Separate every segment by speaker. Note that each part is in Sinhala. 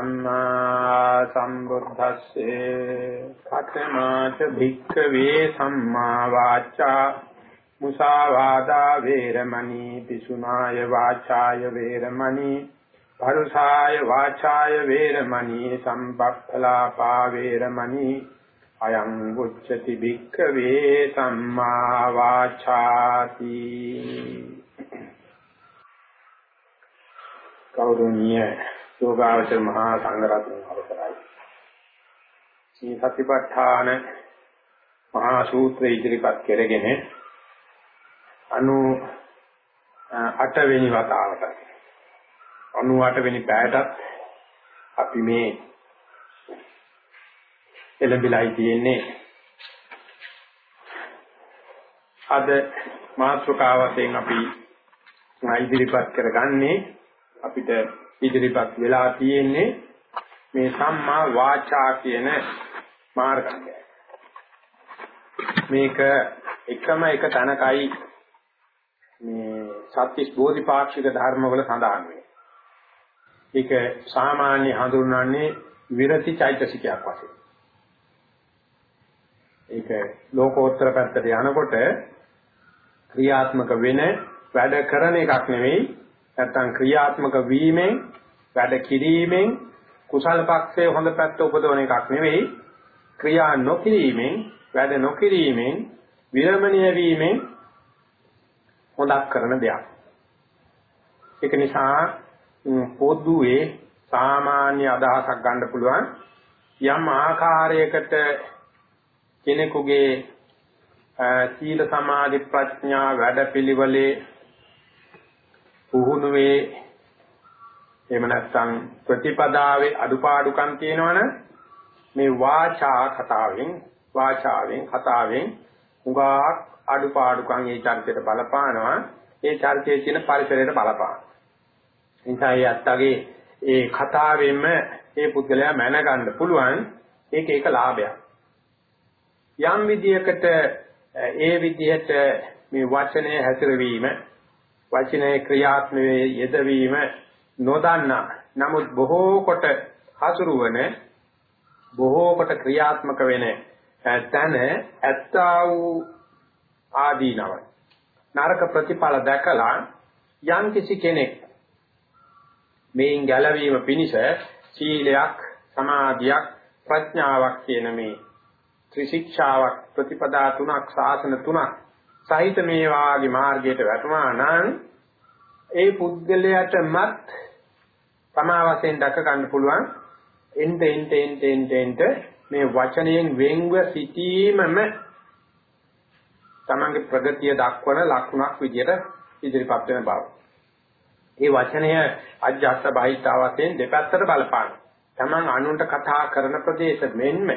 Speaker 1: සම්මා සම්බුද්දස්සේ කතමාච භික්ඛවේ සම්මා වාචා මුසාවාදා වේරමණී පිසුනාය වාචාය වේරමණී පරුසාය වාචාය වේරමණී සම්පක්ඛලාපා වේරමණී අයං උච්චති භික්ඛවේ සම්මා වාචාති කෞරුණීය යෝගාවචර මහා සංඝරත්නය අවසරයි. මේ සතිපට්ඨාන මහා සූත්‍රය ඉදිරිපත් කරගෙන අනු 8 වෙනි වතාවට 98 වෙනි පැයටත් අපි මේ එළඹිලායි තියෙන්නේ අද මාතෘකාවතෙන් අපි ඉදිරිපත් කරගන්නේ අපිට ඉදිරිපත් වෙලා තියෙන්නේ මේ සම්මා වාචා කියන මාර්ගය. මේක එකම එක තැනකයි මේ සත්‍විස් බෝධිපාක්ෂික ධර්මවල සඳහන් වෙන්නේ. ඒක සාමාන්‍ය හඳුන්වන්නේ විරති චෛතසිකයක් වශයෙන්. ඒක ලෝකෝත්තර පැත්තට යනකොට ක්‍රියාත්මක වෙන වැඩ කරන එකක් නෙවෙයි නැත්තම් ක්‍රියාත්මක වීමෙන් වැඩ කිරීමෙන් කුසල පක්ෂයේ හොඳ පැත්ත උපදවන එකක් නෙවෙයි ක්‍රියා නොකිරීමෙන් වැඩ නොකිරීමෙන් විරමණීය වීමෙන් හොදක් කරන දෙයක්. ඒක නිසා පොදුවේ සාමාන්‍ය අදහසක් ගන්න පුළුවන් යම් ආකාරයකට කෙනෙකුගේ සීල සමාධි ප්‍රඥා වැඩපිළිවෙලේ පුහුණුවේ එහෙම නැත්නම් ප්‍රතිපදාවේ අඩුපාඩුකම් තියෙනවනේ මේ වාචා කතාවෙන් වාචාවෙන් කතාවෙන් උගා අඩුපාඩුකම් ඒ චරිතයට බලපානවා. ඒ චරිතයේ තියෙන පරිසරයට බලපානවා එනිසා ඒ අත්තගේ ඒ කතාවෙන්ම ඒ පුද්ගලයා මැනගන්න පුළුවන්. ඒක ඒක ලාභයක්. යම් විදියකට ඒ විදිහට මේ වචනය හැසිරවීම වචනයේ ක්‍රියාත්මකයේ යෙදවීම නොදන්නා. නමුත් බොහෝ කොට හසුරුවන බොහෝ කොට ක්‍රියාත්මක වෙන තන ඇත්තා වූ ආදීනව නරක ප්‍රතිඵල දැකලා යම් කිසි කෙනෙක් මේන් ගැලවීම පිණිස සීලයක් සමාධියක් ප්‍රඥාවක් කියන මේ ත්‍රිශික්ෂාවක් ප්‍රතිපදා තුනක් සාසන තුනක් සහිත මේ වාගේ මාර්ගයට වැටුණා නම් ඒ පුද්ගලයාටමත් තමා වශයෙන් දක ගන්න පුළුවන් එnte ente ente ente ente මේ වචනයෙන් වෙන්ව සිටීමම තමන්ගේ ප්‍රගතිය දක්වන ලක්ෂණක් විදිහට ඉදිරිපත් වෙන බව. මේ වචනය අජ්ජත් බහිතා වශයෙන් දෙපැත්තට බලපාන. තමන් අනුන්ට කතා කරන ප්‍රදේශ මෙන්ම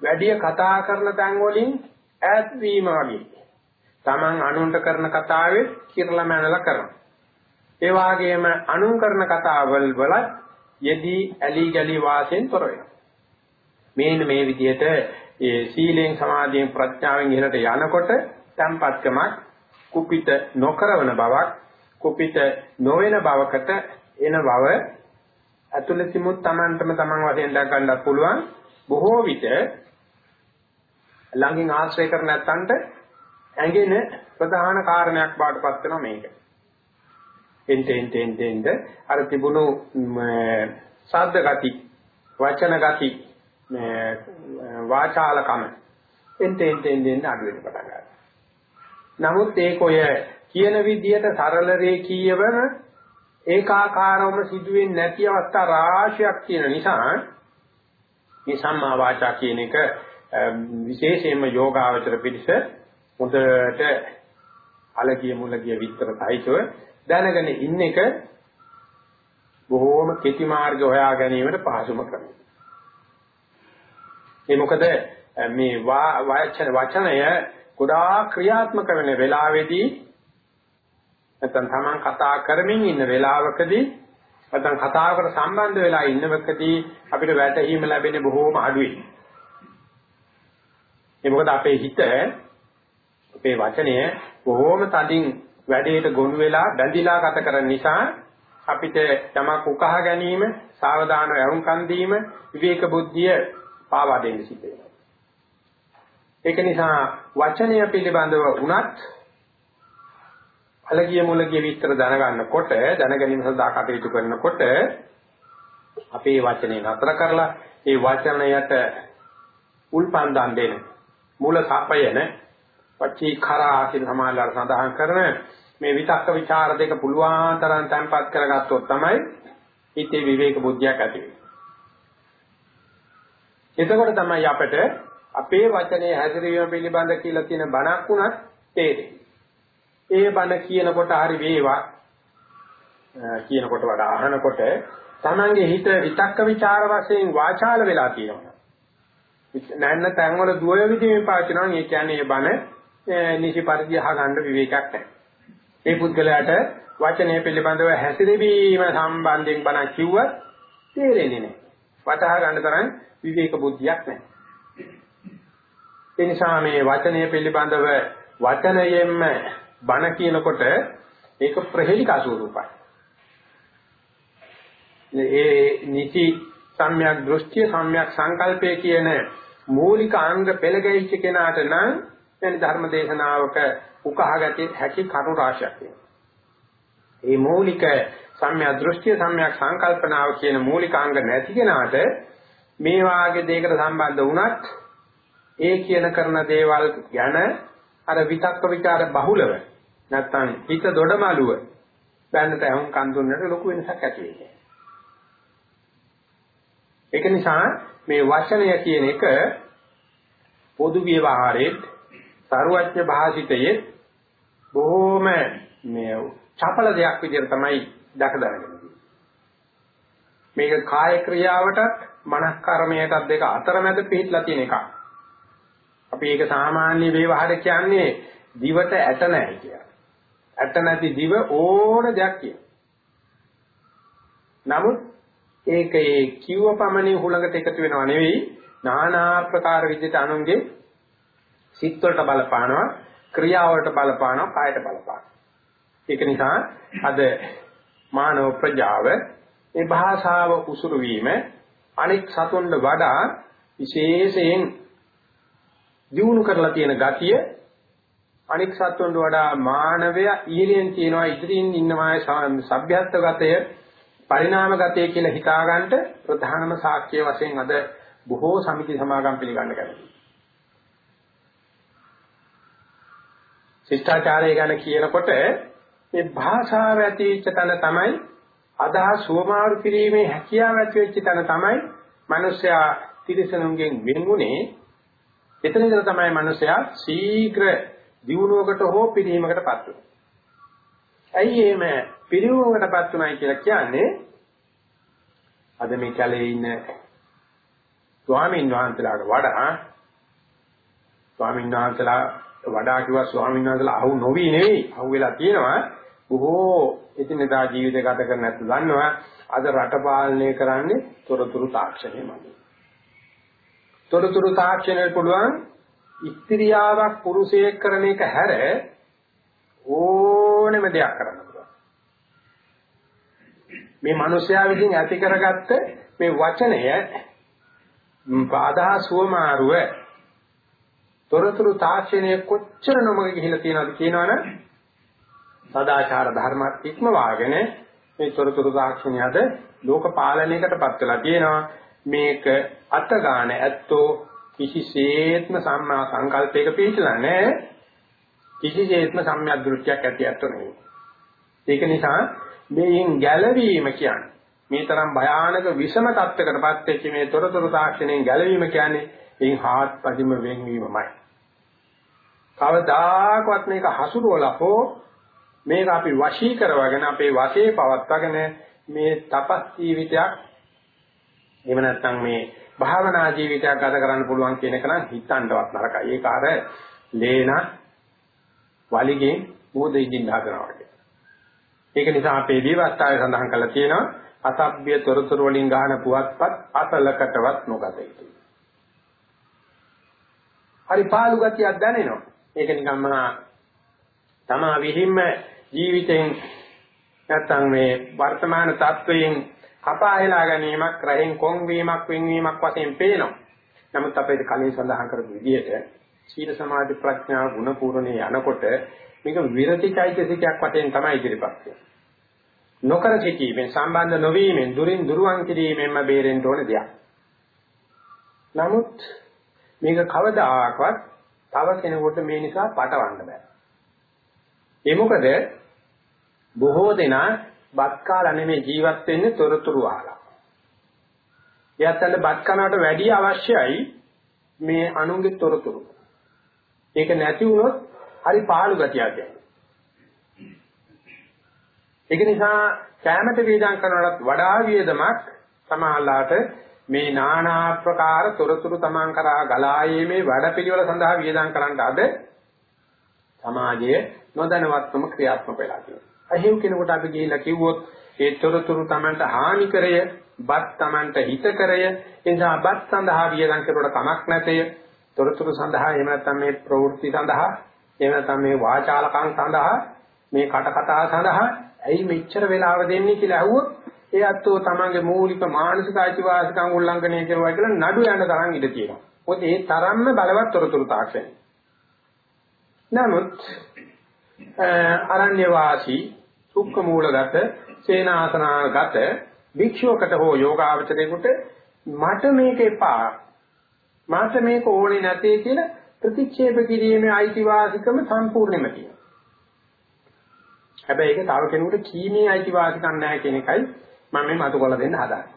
Speaker 1: වැඩි කතා කරන තැන් වලින් ඈත් වීම වගේ. Taman අනුන්ට කරන කතාවේ කිරලා මැනලා කරනවා. ඒ වගේම අනුන් කරන කතාවල් වල යෙදී ඇලි ගලි වාසයෙන් තොර වෙනවා. මේන මේ විදිහට ඒ සීලෙන් සමාධියෙන් ප්‍රඥාවෙන් ඉහළට යනකොට tempatකමක් කුපිත නොකරවන බවක් කුපිත නොවන බවකට එන බව ඇතුළතිමුත් Tamanටම Taman වශයෙන් දක් ගන්නත් පුළුවන් බොහෝ විට ළඟින් ආශ්‍රය කර නැත්තන්ට ඇඟෙන ප්‍රධාන කාරණයක් බාටපත් වෙනවා මේක. එන්ට එන්ට එන්ට එන්ට අර තිබුණු ශබ්ද ගති, වචන ගති, වාචාලකම එන්ට එන්ට එන්ට අඩු වෙන පටන් ගන්නවා. නමුත් ඒක ඔය කියන විදිහට සරල රේඛීයව ඒකාකාරවම සිදුවෙන්නේ නැති අවස්ථා රාශියක් තියෙන නිසා මේ සම්මා වාචා කියන එක විශේෂයෙන්ම යෝගාවචර පිළිස හොඳට අලගිය මුලගිය විතර සහිතව දැනගෙන ඉන්න එක බොහෝම කෙටි මාර්ග හොයා ගැනීමට පහසුම ක්‍රමය. ඒ මොකද මේ වචන වචනය ගොඩාක් ක්‍රියාත්මක වෙන වෙලාවේදී නැත්නම් Taman කතා කරමින් ඉන්න වෙලාවකදී නැත්නම් කතාවකට සම්බන්ධ වෙලා ඉන්නවකදී අපිට වැටහීම ලැබෙන්නේ බොහෝම අඩුයි. ඒ මොකද අපේ හිත අපේ වචනය බොහෝම තදින් වැඩේට ගොනු වෙලා බැඳිලා ගත කරන නිසා අපිට යමක් උකහා ගැනීම, සාවධාන වරුන්කන් දීම, විවේක බුද්ධිය පාවා දෙන්න සිද්ධ වෙනවා. ඒක නිසා වචනය පිළිබඳව උනත් අලගිය මුලගිය විස්තර දැනගන්නකොට දැන ගැනීම සඳහා කටයුතු කරනකොට අපේ වචනේ නතර කරලා ඒ වචනයට උල්පන්දම් දෙන මූල සපයන පච්චේ කරා කියන සමාහලර සඳහන් කරන මේ විතක්ක ਵਿਚාර දෙක පුළුවන් තරම් තැම්පත් කරගත්තොත් තමයි හිතේ විවේක බුද්ධියක් ඇති වෙන්නේ. එතකොට තමයි අපිට අපේ වචනේ හැසිරීම පිළිබඳ කියලා තියෙන බණක් උනත් තේරෙන්නේ. ඒ බණ කියනකොට හරි වේවා කියනකොට වඩා අහනකොට තමන්ගේ හිත විතක්ක ਵਿਚාර වශයෙන් වාචාල වෙලා තියෙනවා. නැන්න තැන්වල දුවය විදිහේ පාවිච්චි කරනවා. ඒ කියන්නේ මේ බණ නිසි පරිදි අහගන්න විවේකයක් නැහැ. මේ පුද්ගලයාට වචනය පිළිබඳව හැසිරවීම සම්බන්ධයෙන් බණ කිව්වත් තේරෙන්නේ නැහැ. වටහා ගන්න තරම් විවේක බුද්ධියක් නැහැ. ඒ නිසා මේ වචනය පිළිබඳව වචනයෙන්ම බණ කියනකොට ඒක ප්‍රහෙලිකා ස්වරූපයි. ඒ නිති සම්‍යක් දෘෂ්ටිය සම්‍යක් සංකල්පය කියන මූලික අංග පෙළගැහිච්ච කෙනාට නම් දැන් ධර්ම දේශනාවක උකහාගත්තේ හැකි කරුණු රාශියක් වෙනවා. මේ මූලික සම්‍යක් දෘෂ්ටිය සම්‍යක් සංකල්පනාව කියන මූලික අංග නැති කෙනාට මේ වාගේ දෙයකට සම්බන්ධ වුණත් ඒ කියන කරන දේවල් ගැන අර විතක්ක ਵਿਚාර බහුලව නැත්තම් හිත දොඩමලුව බෑනට ඇහුම් කන් දුන්නට ලොකු වෙනසක් ඇති වෙන්නේ. ඒක නිසා මේ වචනය කියන එක පොදු ව්‍යවහාරයේ සරුවඥ භාෂිතයේ බොහෝම මේ චපල දෙයක් විදිහට තමයි දැක දැනගන්නේ. මේක කාය ක්‍රියාවටත් මනස් කර්මයටත් දෙක අතරමැද පිහිටලා තියෙන එකක්. අපි ඒක සාමාන්‍ය ව්‍යවහාරය කියන්නේ දිවට ඇට නැහැ කියලා. ඇට නැති දිව ඕන දෙයක් කියන. නමුත් ඒක ඒ කිව්ව පමණින් හුලඟට එකතු වෙනව නෙවෙයි নানা ආකාර විදිහට අනුන්ගේ සිත් වලට බලපානවා ක්‍රියාවලට බලපානවා කායට බලපානවා. ඒක නිසා අද මානව ප්‍රජාව ඒ භාෂාව උසුරු වීම අනෙක් සතුන්ට වඩා විශේෂයෙන් දියුණු කරලා තියෙන ගතිය අනික් සත්වන්ට වඩා මානවය ඊළෙන් තියෙනවා ඉදිරියෙන් ඉන්නවා සભ્યත්වගතය පරිණාමගතය කියලා හිතාගන්න ප්‍රධානම සාක්ෂිය වශයෙන් අද බොහෝ සමිති සමාගම් පිළිගන්න කැමතියි. ශිෂ්ටාචාරය ගැන කියනකොට මේ භාෂාව ඇතිවෙච්ච තැන තමයි අදහස් සුවමාරු කිරීමේ හැකියාව ඇති වෙච්ච තැන තමයි මිනිස්සයා තිරසනුන්ගෙන් වෙන්ුනේ එතන ඉඳලා තමයි මිනිස්සයා ශීඝ්‍ර දියුණුවකට හෝ පිළිවීමකටපත් වෙන්නේ. ඇයි එහෙම පිළිවීමකටපත් උනායි කියලා කියන්නේ අද මේ කැලේ ඉන්න ස්වාමීන් වහන්සේලාට වඩා ස්වාමීන් වහන්සේලා වඩා කිව්වා ස්වාමීන් වහන්සේලා අහු නොවි නෙවෙයි අහු වෙලා තියෙනවා බොහෝ එදිනදා ජීවිත ගත කරන නැත්නම් දන්නවා අද රට පාලනය කරන්නේ තොරතුරු තාක්ෂණයමයි. තොරතුරු තාක්ෂණයට පුළුවන් ස්ත්‍රියාවක් පුරුෂයෙක් කරන එක හැර ඕනෙම දෙයක් කරන්න පුළුවන්. මේ මිනිස්යා විසින් ඇති කරගත්ත මේ වචනය පාදා සුවමාරුව තොරතුරු තාක්ෂණය කොච්චර නොමග ගිහිලා තියෙනවද කියනවනම් සදාචාර ධර්මات ඉක්මවාගෙන මේ තොරතුරු තාක්ෂණය අද ලෝක පාලනයකටපත් වෙලා තියෙනවා. මේක අතගාන ඇත්තෝ කිසිසේත්ම සම්මා සංකල්පයක පිළිතලා නැහැ. කිසිසේත්ම සම්‍යක් දෘෂ්ටියක් ඇති ඇත්ත නෙවෙයි. ඒක නිසා මේෙන් ගැලවීම කියන්නේ මේ තරම් භයානක විෂම තත්ත්වයකටපත් වෙච්ච මේ තොරතුරු තාක්ෂණයෙන් ගැලවීම කියන්නේ එයින් හාත්පසින්ම වෙන්වීමමයි කවදාකවත් මේක හසුරුවලා හෝ මේක අපි වශී කරවගෙන අපේ වශයේ පවත්වාගෙන මේ තපස් ජීවිතයක් එහෙම නැත්නම් මේ භාවනා ජීවිතයක් ගත කරන්න පුළුවන් කියන එක නම් හිතන්නවත් නරකයි. ඒක අර ලේන වලිගෙන් මොහොත ඉඳින්න හදනවා වගේ. ඒක නිසා අපේ විවස්ථාවේ සඳහන් කරලා තියෙනවා අසභ්‍ය තොරතුරු වලින් ගන්න පුවත්පත් අතලකටවත් නොගත යුතුයි. හරි පාළු ගතියක් දැනෙනවා. ඒක නිකම්ම තමා විහිම්ම ජීවිතෙන් නැත්නම් මේ වර්තමාන තත්වයෙන් කපාහෙලා ගැනීමක් රහෙන් කොන් වීමක් වෙන්වීමක් වශයෙන් පේනවා. නමුත් අපේ කලින් සඳහන් කරපු විදිහට සීල සමාධි ප්‍රඥා ගුණ පූර්ණේ යනකොට මේක විරතිචෛතසිකයක් වශයෙන් තමයි ඉදිරිපත් වෙන්නේ. නොකර සිටීමෙන් සම්බන්ධ නොවීමෙන් දුරින් දුරවන් කිරීමෙන්ම බේරෙන්න ඕන දෙයක්. නමුත් මේක කවදාකවත් තව කෙනෙකුට මේ නිසා පටවන්න බෑ. ඒ මොකද බොහෝ දෙනා බත් කාලා නෙමෙයි ජීවත් වෙන්නේ තොරතුරු අහලා. එයාට බත් කනවට වැඩි අවශ්‍යයි මේ අනුන්ගේ තොරතුරු. ඒක නැති වුණොත් හරි පාළු ගතියක් එනවා. ඒක නිසා කැමැති වේදම් කරනවට වඩා වියදමක් සමාහලාට මේ নানা ආකාර තොරතුරු තමන් කරා ගලායීමේ වැඩපිළිවෙල සඳහා වියදම් කරන්න අද සමාජයේ නොදැනවත්වම ක්‍රියාත්මක වෙලා තියෙනවා. අහිව් කෙනෙකුට අපි ගිහිල්ලා කිව්වොත් ඒ තොරතුරු තමන්ට හානි කරය, බත් තමන්ට හිත කරය, ඒ නිසා බත් සඳහා වියදම් කරුවට කමක් නැතේ. තොරතුරු සඳහා එහෙම නැත්නම් මේ ප්‍රවෘත්ති සඳහා, එහෙම නැත්නම් මේ වාචාලකම් සඳහා, මේ කට කතා සඳහා ඇයි මෙච්චර වෙලාව දෙන්නේ කියලා අහුවොත් ඒ අත්ෝ තමන්ගේ මූලික මානසික අයිතිවාසිකම් උල්ලංඝනය කරුවා කියලා නඩු යන තරම් ඉඩ තියෙනවා. මොකද ඒ තරම්ම බලවත් තොරතුරු තාක්ෂණය. නමුත් අරණ්‍ය වාසී සුක්ඛ මූලගත සේනාසනාගත භික්ෂුවකට හෝ යෝගාවචරයෙකුට මට මේක එපා මට මේක ඕනේ නැtei කියලා ප්‍රතික්ෂේප කිරීමේ අයිතිවාසිකම සම්පූර්ණයෙන්ම තියෙනවා. හැබැයි ඒක තව කෙනෙකුට කීමේ අයිතිවාසිකම් නැහැ කියන එකයි මම මේ මතු කරලා දෙන්න හදාන්නේ.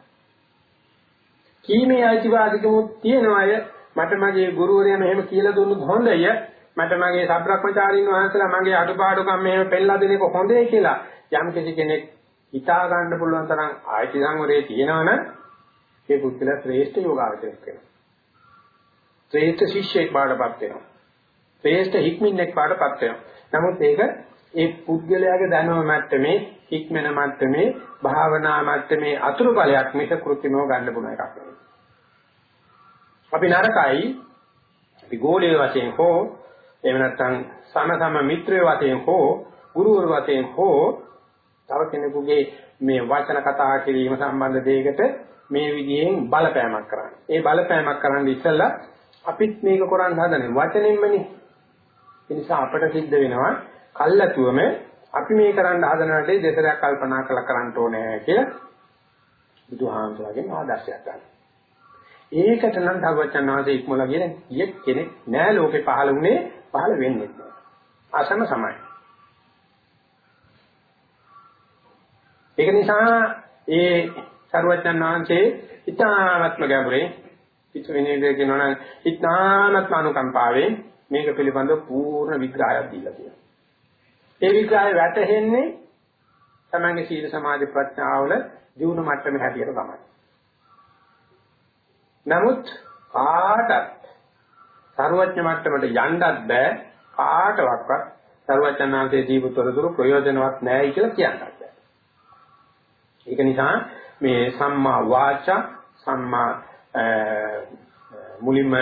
Speaker 1: කීමේ අයිතිවාසිකමුත් තියෙනවය මට මගේ ගුරුවරයා මෙහෙම කියලා දුන්නොත් හොඳය මට මගේ සබ්‍රක්‍මචාරීන් වහන්සේලා මගේ අඩුපාඩුකම් මෙහෙම පෙන්ලා දෙන එක හොඳයි කියලා යම් කෙනෙක් හිතා ගන්න පුළුවන් තරම් ආයති සංවරයේ තියෙනවනම් ඒ පුද්ගලයා ශ්‍රේෂ්ඨ යෝගාවචරයක් වෙනවා. ශ්‍රේෂ්ඨ ශිෂ්‍යෙක් බාටපත් වෙනවා. ශ්‍රේෂ්ඨ හික්මින්ෙක් බාටපත් වෙනවා. නමුත් ඒක ඒ පුද්ගලයාගේ දැනුම මට්ටමේ හික්මන මට්ටමේ භාවනා මට්ටමේ අතුරු ඵලයක් මිස කෘත්‍රිමව ගන්න පුළුවන් එකක් නෙවෙයි. අපි නරකයි අපි ගෝලයේ වශයෙන් හෝ එහෙම නැත්නම් සම සම මිත්‍රය වශයෙන් හෝ ගුරුවරු වශයෙන් හෝ තව කෙනෙකුගේ මේ වචන කතා කිරීම සම්බන්ධ දෙයකට මේ විදිහෙන් බලපෑමක් කරන්න. ඒ බලපෑමක් කරන්න ඉස්සෙල්ලා අපිත් මේක කරන්න හදනේ වචනෙන්මනේ. ඒ නිසා අපට සිද්ධ වෙනවා කල්ලාතුවම අපි මේ කරන්න හදන වැඩේ දෙසරයක් කල්පනා කරලා කරන්න ඕනේ කියලා බුදුහාමුදුරගෙන් ආදර්ශයක් ගන්න. ඒකට නම් ධර්මචන්නාසේ ඉක්මලා කියන කියෙක් කෙනෙක් නෑ ලෝකේ පහළ වුණේ පහළ වෙන්නේ නෑ. අසම සමයි. ඒක නිසා ඒ සර්වචන්නාංශේ ඊ타ත්ම ගැඹුරේ පිටු වෙනේද කියනවනම් ඊ타ත්ම අනුකම්පාවෙන් මේක පිළිබඳව පූර්ණ විග්‍රහයක් දීලා තියෙනවා. ඒ විග්‍රහය වැටහෙන්නේ තමන්ගේ සීල සමාධි ප්‍රඥාවල දියුණු මට්ටමේ හැටියට තමයි. නමුත් කාටත් සර්වඥ මට්ටමට යන්නත් බෑ කාටවත් සර්වඥාන්තයේ දීපතොරතුරු ප්‍රයෝජනවත් නැහැ කියලා කියන්නත් බෑ. ඒක නිසා මේ සම්මා වාචා සම්මා මුලින්ම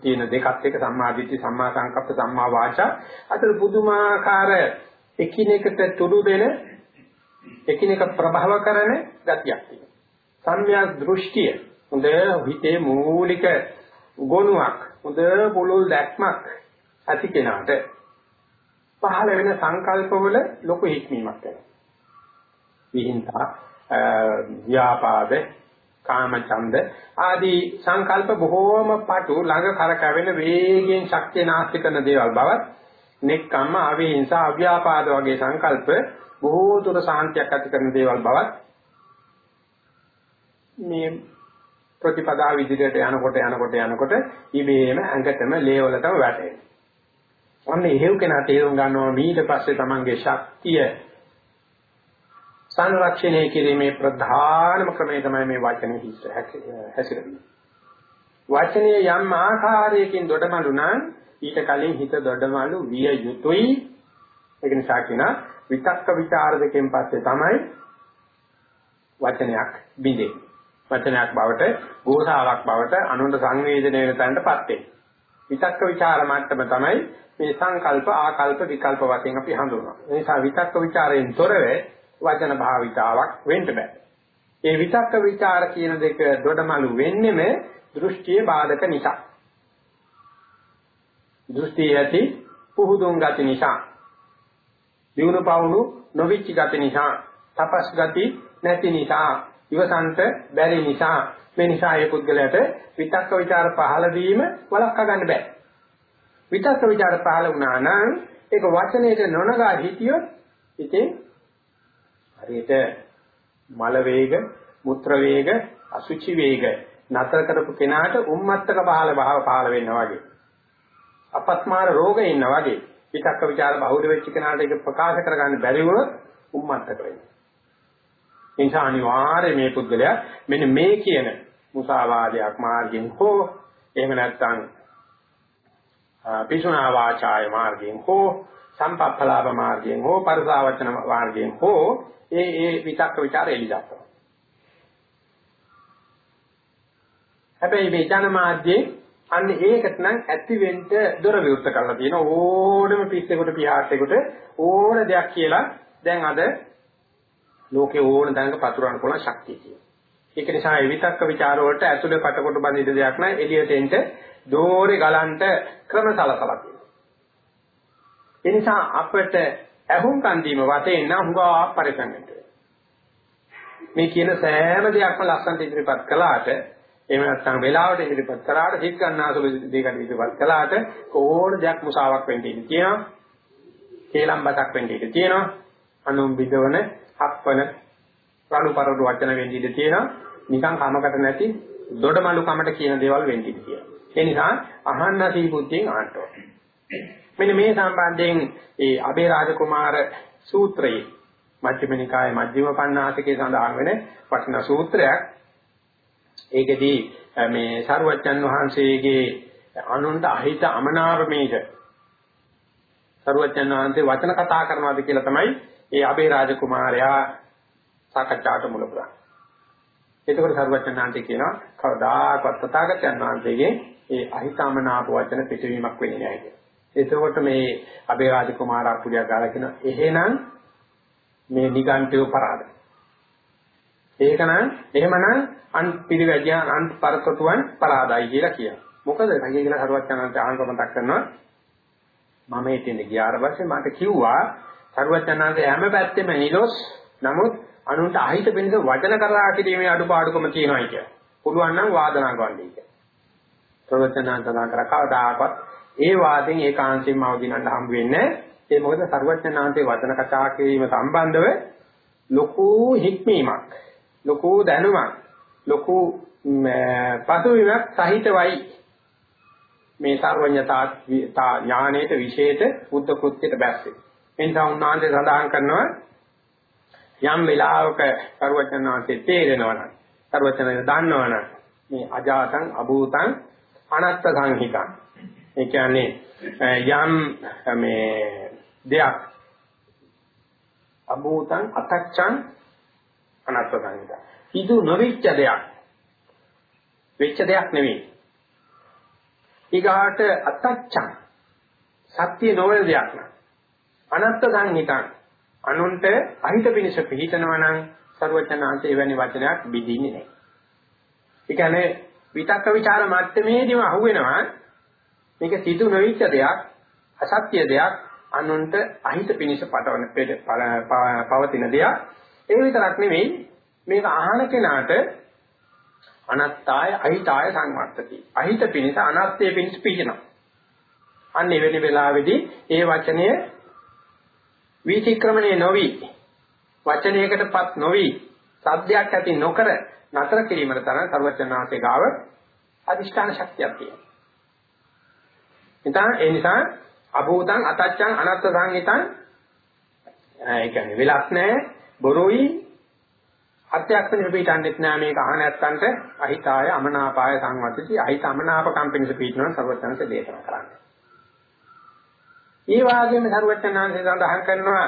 Speaker 1: තියෙන දෙකත් එක සම්මා දිට්ඨි සම්මා සංකප්ප සම්මා වාචා අතර පුදුමාකාර එකිනෙකට තුඩු දෙන එකිනෙක ප්‍රභව කරන ගතියක් තියෙනවා. සම්‍යක් දෘෂ්ටිය හොඳ හිතේ මූලික ගුණයක් හොඳ පොළොල් දැක්මක් ඇති කෙනාට පහළ වෙන සංකල්පවල ලොකු හික්මීමක් වෙනවා. විහිංසා ව්‍යාපාද කාමචන්ද ආදී සංකල්ප බොහෝම පටු ළඟ කරකැවෙන වේගයෙන් ශක්තිය නාස්ති කරන දේවල් බවත් නෙක්කම්ම අවිහිංසා අව්‍යාපාද වගේ සංකල්ප බොහෝ දුර සාන්තියක් ඇති කරන දේවල් බවත් මේ ප්‍රතිපදාව විදිහට යනකොට යනකොට යනකොට ඉබේම ඇඟටම ලේවලටම වැටෙනවා. අන්න එහෙව් කෙනා තේරුම් ගන්නවා ඊට පස්සේ තමන්ගේ ශක්තිය සංරක්ෂණය කිරීමේ ප්‍රධානම ක්‍රමය තමයි මේ වචනේ හැසිරෙන්නේ. වචනයේ යම් ආකාරයකින් දොඩමලු නම් ඊට කලින් හිත දඩමලු විය යුතුයි. ඒක නිසා කියන විතක්ක ਵਿਚාර දෙකෙන් පස්සේ තමයි වචනයක් බිඳේ වචනයක් බවට ගෝසාවක් බවට අනුන්ට සංවේදනය වෙන තැනටපත් වෙන්නේ. විතක්ක ਵਿਚාර මට්ටම තමයි මේ සංකල්ප ආකල්ප විකල්ප වශයෙන් අපි හඳුන්වනවා ඒ නිසා විතක්ක ਵਿਚාරයෙන් තොරව වචන භාවිතාවක් වෙන්න බෑ. ඒ විතක්ක ਵਿਚාර කියන දෙක දොඩමලු වෙන්නෙම දෘෂ්ටියේ බාධක නිසා. දෘෂ්ටි ඇති පුහුදුන් ගති නිසා. දිනු පවුණු නොවිච්ච ගති නිසා. තපස් ගති නැති නිසා. ඉවසන්ත බැරි නිසා. මේ නිසා ඒ පුද්ගලයාට විතක්ක ਵਿਚාර පහළ වීම වළක්වා ගන්න බෑ. විතක්ක ਵਿਚාර පහළ වුණා නම් ඒක වචනයේ නොනගා හිටියොත් ඉතින් හරියට මල වේග මුත්‍ර වේග අසුචි වේග නතර කරපු කෙනාට උම්මත්තක පහළ භාව පහළ වෙනවා වගේ. අපස්මාර රෝගේ ඉන්නා වගේ විතක්ක ਵਿਚාර බහුල වෙච්ච කෙනාට ඒක ප්‍රකාශ කරගන්න බැරි වුණොත් උම්මත්තක වෙනවා. ඒ නිසා අනිවාර්යයෙන් මේ පුද්ගලයා මෙන්න මේ කියන මුසාවාදයක් මාර්ගයෙන් හෝ එහෙම නැත්නම් පිසුනා වාචාය මාර්ගයෙන් හෝ සම්පප්පලාප මාර්ගයෙන් හෝ පරසාවචන මාර්ගයෙන් හෝ ඒ ඒ විතක්ක ਵਿਚාර එලිදක් කරනවා. හැබැයි මේ ජනමාධ්‍යයේ අන්න ඒකට නම් ඇති වෙන්න දොර විවෘත කරලා තියෙන ඕනම පිස්සෙකුට පියාටෙකුට ඕන දෙයක් කියලා දැන් අද ලෝකේ ඕන දැනක පතුරවන්න පුළුවන් ශක්තිය තියෙනවා. ඒක නිසා ඒ විතක්ක ਵਿਚාර වලට ඇතුලේ පටකොට බඳින දෙයක් නෑ එළියට එන්න දෝරේ ගලන්ට ක්‍රම සලසලා තියෙනවා. ඒ නිසා අපිට ඇහුම් කන් දීම වශයෙන් නම් හුඟා පරිසංගත මේ කියන සෑම දෙයක්ම ලස්සනට ඉදිරිපත් කළාට එහෙම නැත්නම් වෙලාවට ඉදිරිපත් කරාට හිත ගන්නාසුළු දෙයකට ඉදිරිපත් කළාට ඕන දෙයක් මුසාවක් වෙන්න ඉඩ තියෙනවා. කේලම් බතක් වෙන්න ඉඩ තියෙනවා. අනුම් බිදවන හප්පන රණුපරඩු වචන වෙන්න ඉඩ තියෙනවා. නිකන් කමකට නැති දොඩමලු කමට කියන දේවල් වෙන්න ඉඩ තියෙනවා. ඒ නිසා අහන්න සීබුද්ධියෙන් ආන්න ඕනේ. මෙන්න මේ සම්බන්ධයෙන් ඒ අබේ රාජකුමාර සූත්‍රයේ මජ්ක්‍ධිම නිකායේ මජ්ක්‍ධිම පඤ්ඤාසකේ සඳහන් වෙන වටිනා සූත්‍රයක්. ඒකෙදී මේ සරුවච්චන් වහන්සේගේ අනුන්ට අහිත අමනාපමේක සරුවච්චන් වහන්සේ වචන කතා කරනවාද කියලා තමයි ඒ අබේ රාජකුමාරයා සාකච්ඡාට මුල පුරා. එතකොට සරුවච්චන් කියනවා කවදාකවත් තථාගතයන් වහන්සේගේ ඒ අහිතමනාප වචන පිටවීමක් වෙන්නේ නැහැ කියලා. එතකොට මේ අබේ රාජකුමාරා පුලියා ගාලා කියන එහෙනම් මේ නිගන්ඨය පරාද. ඒකනම් එහෙමනම් අන් පිළිවැජියා අන් පරතතුන් පරාදයි කියලා කියනවා. මොකද රජේ කියලා සරුවච්චන්න්ට ආහන්ක මතක් කරනවා මම එතෙන් ගියාට පස්සේ මට කිව්වා සරුවච්චන්න්ට හැම පැත්තෙම නිලොස් නමුත් අනුන්ට අහිත වෙනස වචන කරලා කිරීමේ අඩුපාඩුකම තියෙනවා කියලා. පුළුවන් නම් වාදනා කරන්නයි කියලා. සරුවච්චන්න්ට සඳහන් කර කවදාකවත් ඒ වාදෙන් ඒකාංශයෙන්ම අවදිනන්න හම්බ වෙන්නේ ඒ මොකද සරුවච්චන්න්තේ වචන කතා කිරීම සම්බන්ධව ලොකු හික්මීමක් ලොකු දැනුමක් ලොකු පසුවිමක් සහිතවයි මේ සර්වඥතා ඥානයේට විශේෂ බුද්ධ කෘත්‍යයට බැස්සේ. එනිසා උන්වහන්සේ සඳහන් කරනවා යම් වෙලාවක සර්වඥාන්සේ තේරෙනවනම් සර්වඥයන් දන්නවනම් මේ අජාතං අභූතං අනත්ත සංහිතං. ඒ කියන්නේ යම් මේ දෙයක් අභූතං අතච්ඡං අනාත්ම සංහිතා. සිදු නොවිච්ච දෙයක්. වෙච්ච දෙයක් නෙවෙයි. ඊගාට අත්තච්ඡං සත්‍ය නොවන දෙයක් නක්. අනත්ත සංහිතං අනුන්ට අහිත පිණිස පිහිටනවා නම් සර්වචනාන්ත එවැනි වචනයක් බිඳින්නේ නැහැ. ඒ කියන්නේ විතක්ක ਵਿਚාර මට්ටමේදීම අහුවෙනවා මේක සිදු නොවිච්ච දෙයක්, අසත්‍ය දෙයක්, අනුන්ට අහිත පිණිස පටවන පවතින දෙයක් ඒ විතරක් නෙවෙයි මේක අහන කෙනාට අනත්තාය අහිතාය සංවර්තති. අහිත පිණිස අනත්ත්‍ය පිණිස පිහිනවා. අන්න එවැනි වෙලාවේදී ඒ වචනය විචක්‍රමණේ නොවි වචනයකටපත් නොවි සද්දයක් ඇති නොකර නතර කිරීමට තරම් සර්වචනාසේ ගාව අදිෂ්ඨාන ශක්තියක් තියෙනවා. ඉතින් ඒ නිසා අභූතං අතච්ඡං අනත්ත සංහිතං ඒ කියන්නේ වෙලක් නැහැ බොරුයි අත්‍යක්ෂණය පිටන්නෙත් නෑ මේක අහ නැත්තන්ට අහිතාය අමනාපාය සංවත්ති අහිත අමනාප කම්පිනස පිටනන සර්වඥාන්ස දේශනා කරන්නේ. ඒ වගේම සර්වඥාන්ස සඳහන් කරනවා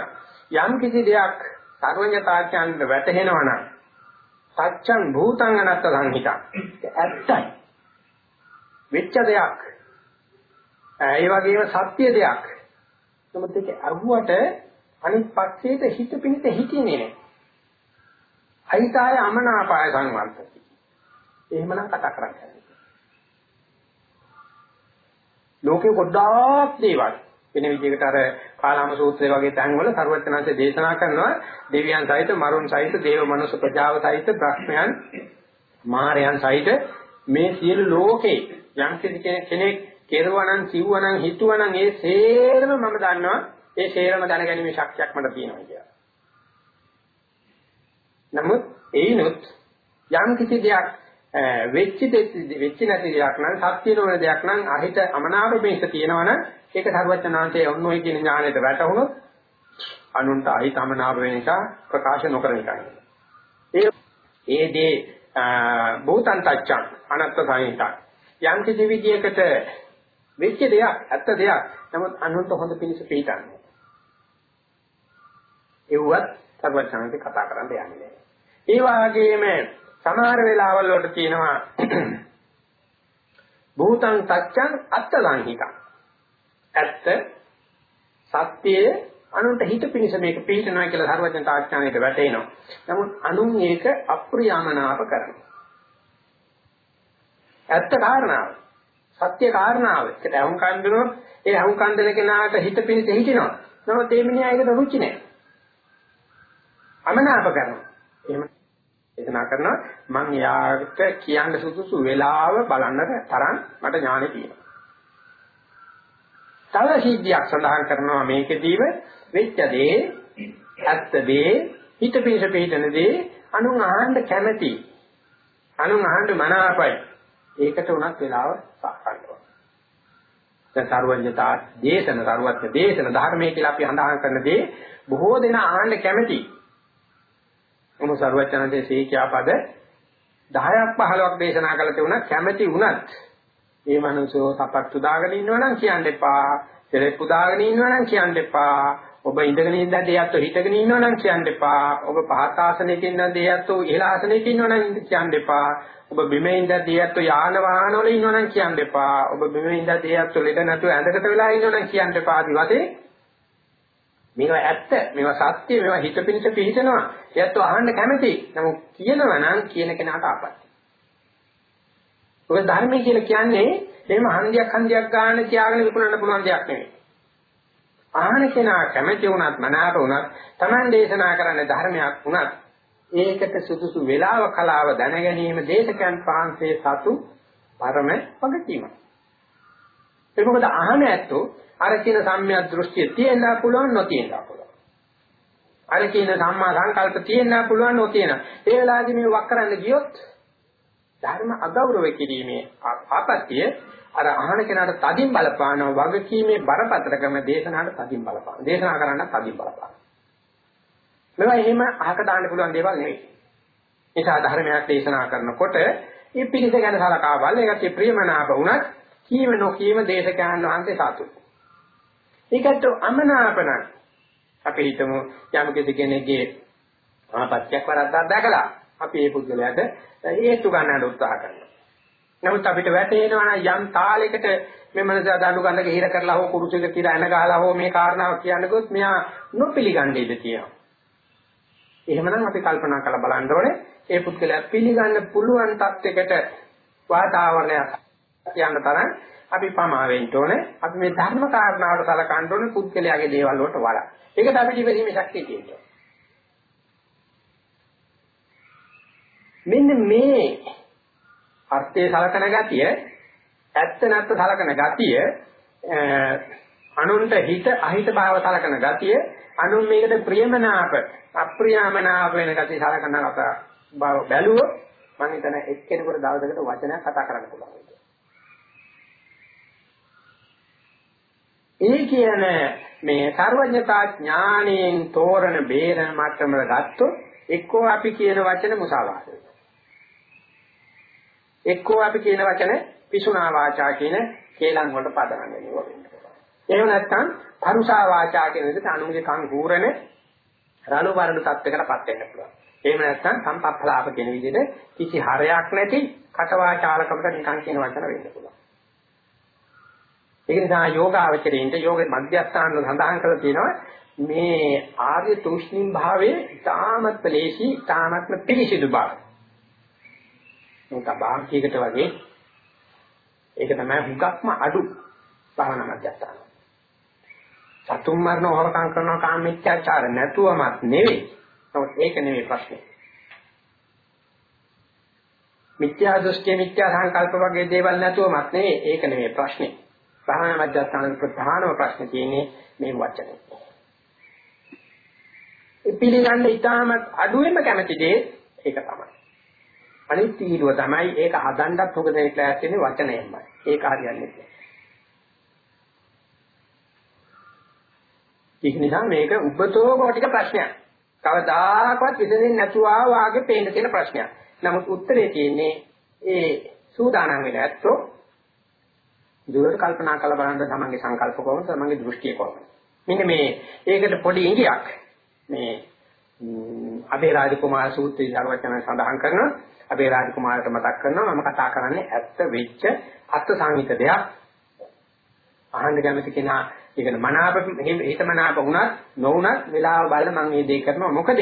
Speaker 1: යම් කිසි දෙයක් සර්වඥතාඥාන්ට වැටහෙනවා නම් සත්‍යං භූතං අනත්ත සංහිතං ඇත්තයි. වෙච්ච දෙයක්. ඒ වගේම සත්‍ය දෙයක්. නමුත් ඒක අරුවට අනිත් පක්ෂයට හිත පිණිත හිතින්නේ නෑ. අහිතාය අමනාපාය සංවර්ධති. එහෙමනම් කතා කරන්නේ. ලෝකේ ගොඩාක් දේවල් වෙන විදිහකට අර කාලාම සූත්‍රය වගේ තැන්වල සර්වඥාන්සේ දේශනා කරනවා දෙවියන් සහිත මරුන් සහිත දේව මනුෂ්‍ය ප්‍රජාව සහිත බ්‍රහ්මයන් මාරයන් සහිත මේ සියලු ලෝකේ යම් කෙනෙක් කෙරුවනම් සිව්වනම් හිතුවනම් ඒ සේරම මම දන්නවා ඒ සේරම දැනගැනීමේ ශක්තියක් මට තියෙනවා කියලා. නමුත් ඒනොත් යම් කිසි දෙයක් වෙච්ච වෙච්ච නැති දෙයක් නම් සත්‍ය නොවන දෙයක් නම් අහිත අමනාප මේක තියෙනවනම් ඒක සර්වඥාන්තයේ ඔන්නෝයි කියන ඥාණයට වැටහුණොත් අනුන්ට අහිත අමනාප වෙන එක ප්‍රකාශ නොකරන එකයි. ඒ ඒ දේ භූතං තච්ඡං අනත්ත සංහිතං යම් කිසි විදියකට වෙච්ච දෙයක් ඇත්ත දෙයක් නමුත් අනුන්ට හොඳ පිණිස පිටන්නේ. ඒවත් සර්වඥාන්තේ කතා කරන්න යන්නේ නැහැ. ඒ වගේම සමහර වෙලාවල් වලට තියෙනවා භූතං සත්‍යං අත්තලංහිකං. ඇත්ත සත්‍යයේ අනුන්ට හිත පිනිස මේක පිළිතනවා කියලා සර්වඥ තාඥාණයට වැටෙනවා. නමුත් අනුන් ඒක අප්‍රියමනාප කරනවා. ඇත්ත කාරණාව. සත්‍ය කාරණාව. ඒකට අහුම්කන් දෙනොත් ඒ අහුම්කන් දෙන කෙනාට හිත පිනිස හිටිනවා. නමුත් ඒ මිනිහා ඒකට රුචි නැහැ. අමනාප කරනවා. එහෙම දේශනා කරනවා මම යාට කියන්න සුදුසු වෙලාව බලන්නට තරම් මට ඥානෙ තියෙනවා. තව සිද්ධියක් සඳහන් කරනවා මේකදීම. වෙච්ච දේ ඇත්ත දේ හිත පිස පිටන දේ අනුන් අහන්න කැමැති. අනුන් අහන්න මනාපයි. ඒකට උනත් වෙලාව සාකච්ඡා දැන් සර්වඥතා දේශන සර්වඥ දේශන ධර්මයේ කියලා අපි හඳහන් කරන දේ බොහෝ දෙනා අහන්න කැමැති. මොන සර්වඥාන්සේ සීකියා පද 10ක් 15ක් දේශනා කළ තියුණා කැමැති වුණත් ඒ මනුස්සයෝ සපත්තු දාගෙන ඉන්නවනම් කියන්න එපා. සෙලෙප්පු දාගෙන ඉන්නවනම් කියන්න එපා. ඔබ ඉඳගෙන ඉඳලා දෙයත්ෝ හිටගෙන ඉන්නවනම් කියන්න එපා. ඔබ පහත් ආසනයක ඉන්න දෙයත්ෝ ඉහළ ආසනයක ඉන්නවනම් කියන්න එපා. ඔබ බිමේ ඉඳලා දෙයත්ෝ යාන වාහන වල ඉන්නවනම් කියන්න එපා. ඔබ බිමේ ඉඳලා දෙයත්ෝ ලෙඩ නැතුව ඇඳකට වෙලා ඉන්නවනම් කියන්න එපා. ආදි වශයෙන් මේවා ඇත්ත මේවා සත්‍ය මේවා හිත පිණිස පිළිතනවා එයත් අහන්න කැමති. නමුත් කියනවා නම් කියන කෙනාට ආපත්. ඔය ධර්මය කියලා කියන්නේ එහෙම හන්දියක් හන්දියක් ගන්න තියාගෙන විකුණන්න පුළුවන් දෙයක් නෙවෙයි. ආහන කෙනා කැමති වුණත් මනාප වුණත් Taman දේශනා කරන්න ධර්මයක් වුණත් ඒකට සුදුසු වේලාව කලාව දැන ගැනීම දේශකයන් වහන්සේ සතු පරම වගකීමක්. ඒක මොකද අහන ඇත්තෝ අර කියන සම්‍යක් දෘෂ්ටිය තියෙන්න පුළුවන් නොතියෙන්න පුළුවන්. අර කියන සම්මා සංකල්ප තියෙන්න පුළුවන් නොතියෙන. ඒ වෙලාවේදී මේ වක් කරන්න ගියොත් ධර්ම අගෞරව කිරීමේ ආපත්‍ය අර අහන කෙනාට තදින් බලපානවා වගකීමේ බරපතලකම දේශනාවට තදින් බලපානවා. දේශනා කරන්න තදින් බලපානවා. මේවා එහෙම අහක දාන්න පුළුවන් දේවල් නෙවෙයි. ඒසා ධර්මයක් දේශනා කරනකොට මේ පිළිස ගැන සලකා බලලා ඒකට ප්‍රියමනාප වුණත් කීම නොකීම දේශකයන් වහන්සේ සතුටු. ඒකට අමනාපන අපි හිතමු යම් කෙනෙක්ගේ ආපත්‍යක් වරද්දක් දැකලා අපි ඒ පුද්ගලයාට හේතු ගන්නට උත්සාහ කරනවා. නමුත් අපිට වැටේනවා යම් තාලයකට මේ මනස දඬු ගන්නක හිර කරලා හෝ කුරුසෙක තියලා එන ගහලා හෝ මේ කාරණාව කියනකොත් මෙයා නොපිළිගන්නේ ඉඳ තියෙනවා. එහෙමනම් අපි කල්පනා කරලා බලන්න ඕනේ ඒ පුද්ගලයා පිළිගන්න පුළුවන් තත්යකට වාතාවරණයක් කියන්න තරම් අපි පමා වෙන්න ඕනේ. අපි මේ ධර්ම කාරණාවට සලකන්න ඕනේ පුද්ගලයාගේ දේවල් වලට වඩා. ඒකට අපිට ඉවරීමේ ශක්තිය තියෙනවා. මෙන්න මේ අර්ථයේ සලකන ගතිය ඇත්ත නැත්ත සලකන ගතිය අනුන්ට හිත අහිත භාව සලකන ගතිය අනුන් මේකට ප්‍රියමනාප අප්‍රියමනාප වෙන ගතිය සලකන කත බැලුවොත් මම හිතන එක්කෙනෙකුට දවසකට වචනයක් කතා කරන්න පුළුවන්. ඒ කියන මේ සර්වඥතා ඥාණයෙන් තෝරන බේරන මට්ටමකට ගත්තොත් එක්කෝ අපි කියන වචන මුසාවාද එක්කෝ අපි කියන වචන පිසුනා වාචා කියන කේලම් වලට පදනම් වෙනවා එහෙම නැත්නම් පරුසා වාචා කියන විදිහට අනුන්ගේ කන් කූරන රළු වරළු තත්යකටපත් වෙන්න පුළුවන්. එහෙම නැත්නම් සම්පප්පලාප කියන විදිහට කිසි හරයක් නැති කටවාචාලකමකට නිකන් කියන වචන වෙන්න පුළුවන්. ඒක නිසා යෝගාවචරයින්ට යෝග මධ්‍යස්ථාන වල සඳහන් කරලා තියෙනවා මේ ආර්ය තුෂ්ණිම් භාවයේ ඊටාමත් ප්‍රලේශී ඊටාමත්ම පිළිසිදු බව. මොකද බාහියකට වගේ ඒක තමයි හුඟක්ම අඩු භාවනා මධ්‍යස්ථාන. සතුම් මරණ හොරකම් කරනවා කාමීච්ඡාචාර නැතුවමත් නෙවෙයි. නමුත් ඒක නෙවෙයි ප්‍රශ්නේ. මිත්‍යා දෘෂ්ටි මිත්‍යා සංකල්ප වගේ දේවල් නැතුවමත් නෙවෙයි ඒක නෙවෙයි ප්‍රශ්නේ. භාවනා මධ්‍යස්ථාන ප්‍රධානම ප්‍රශ්නේ තියෙන්නේ මේ වචනේ. පිළිගන්න ඉතාමත් අඩුවෙන්ම කැමති දේ ඒක තමයි. අනිත් තීරුව තමයි ඒක හදන්නත් මොකද ඒක ඇත්තේ වචනයෙන්මයි. ඒක හරියන්නේ නැහැ. ඒක නිසා මේක උබතෝ කොටික ප්‍රශ්නයක්. කවදාකවත් විසඳෙන්නේ නැතුවා වාගේ පේන තියෙන ප්‍රශ්නයක්. නමුත් උත්තරේ තියෙන්නේ ඒ සූදානම් වෙලා ඇත්තෝ දුරට කල්පනා කරලා බලන්න තමන්ගේ සංකල්ප කොහොමද තමන්ගේ දෘෂ්ටිය කොහොමද. මෙන්න මේ ඒකට පොඩි ඉඟියක් මේ අබේ රාජකුමාර සූත්‍රයේ ධර්මචන සඳහන් කරනවා අබේ රාජකුමාරට මතක් කරනවා මම කතා කරන්නේ ඇත්ත වෙච්ච අර්ථ සංහිත දෙයක් අහන්න කැමති කෙනා ඒකට මනාප හිත මනාප වුණත් නොවුණත් වෙලාව බලලා මම මේ දේ කරනවා මොකද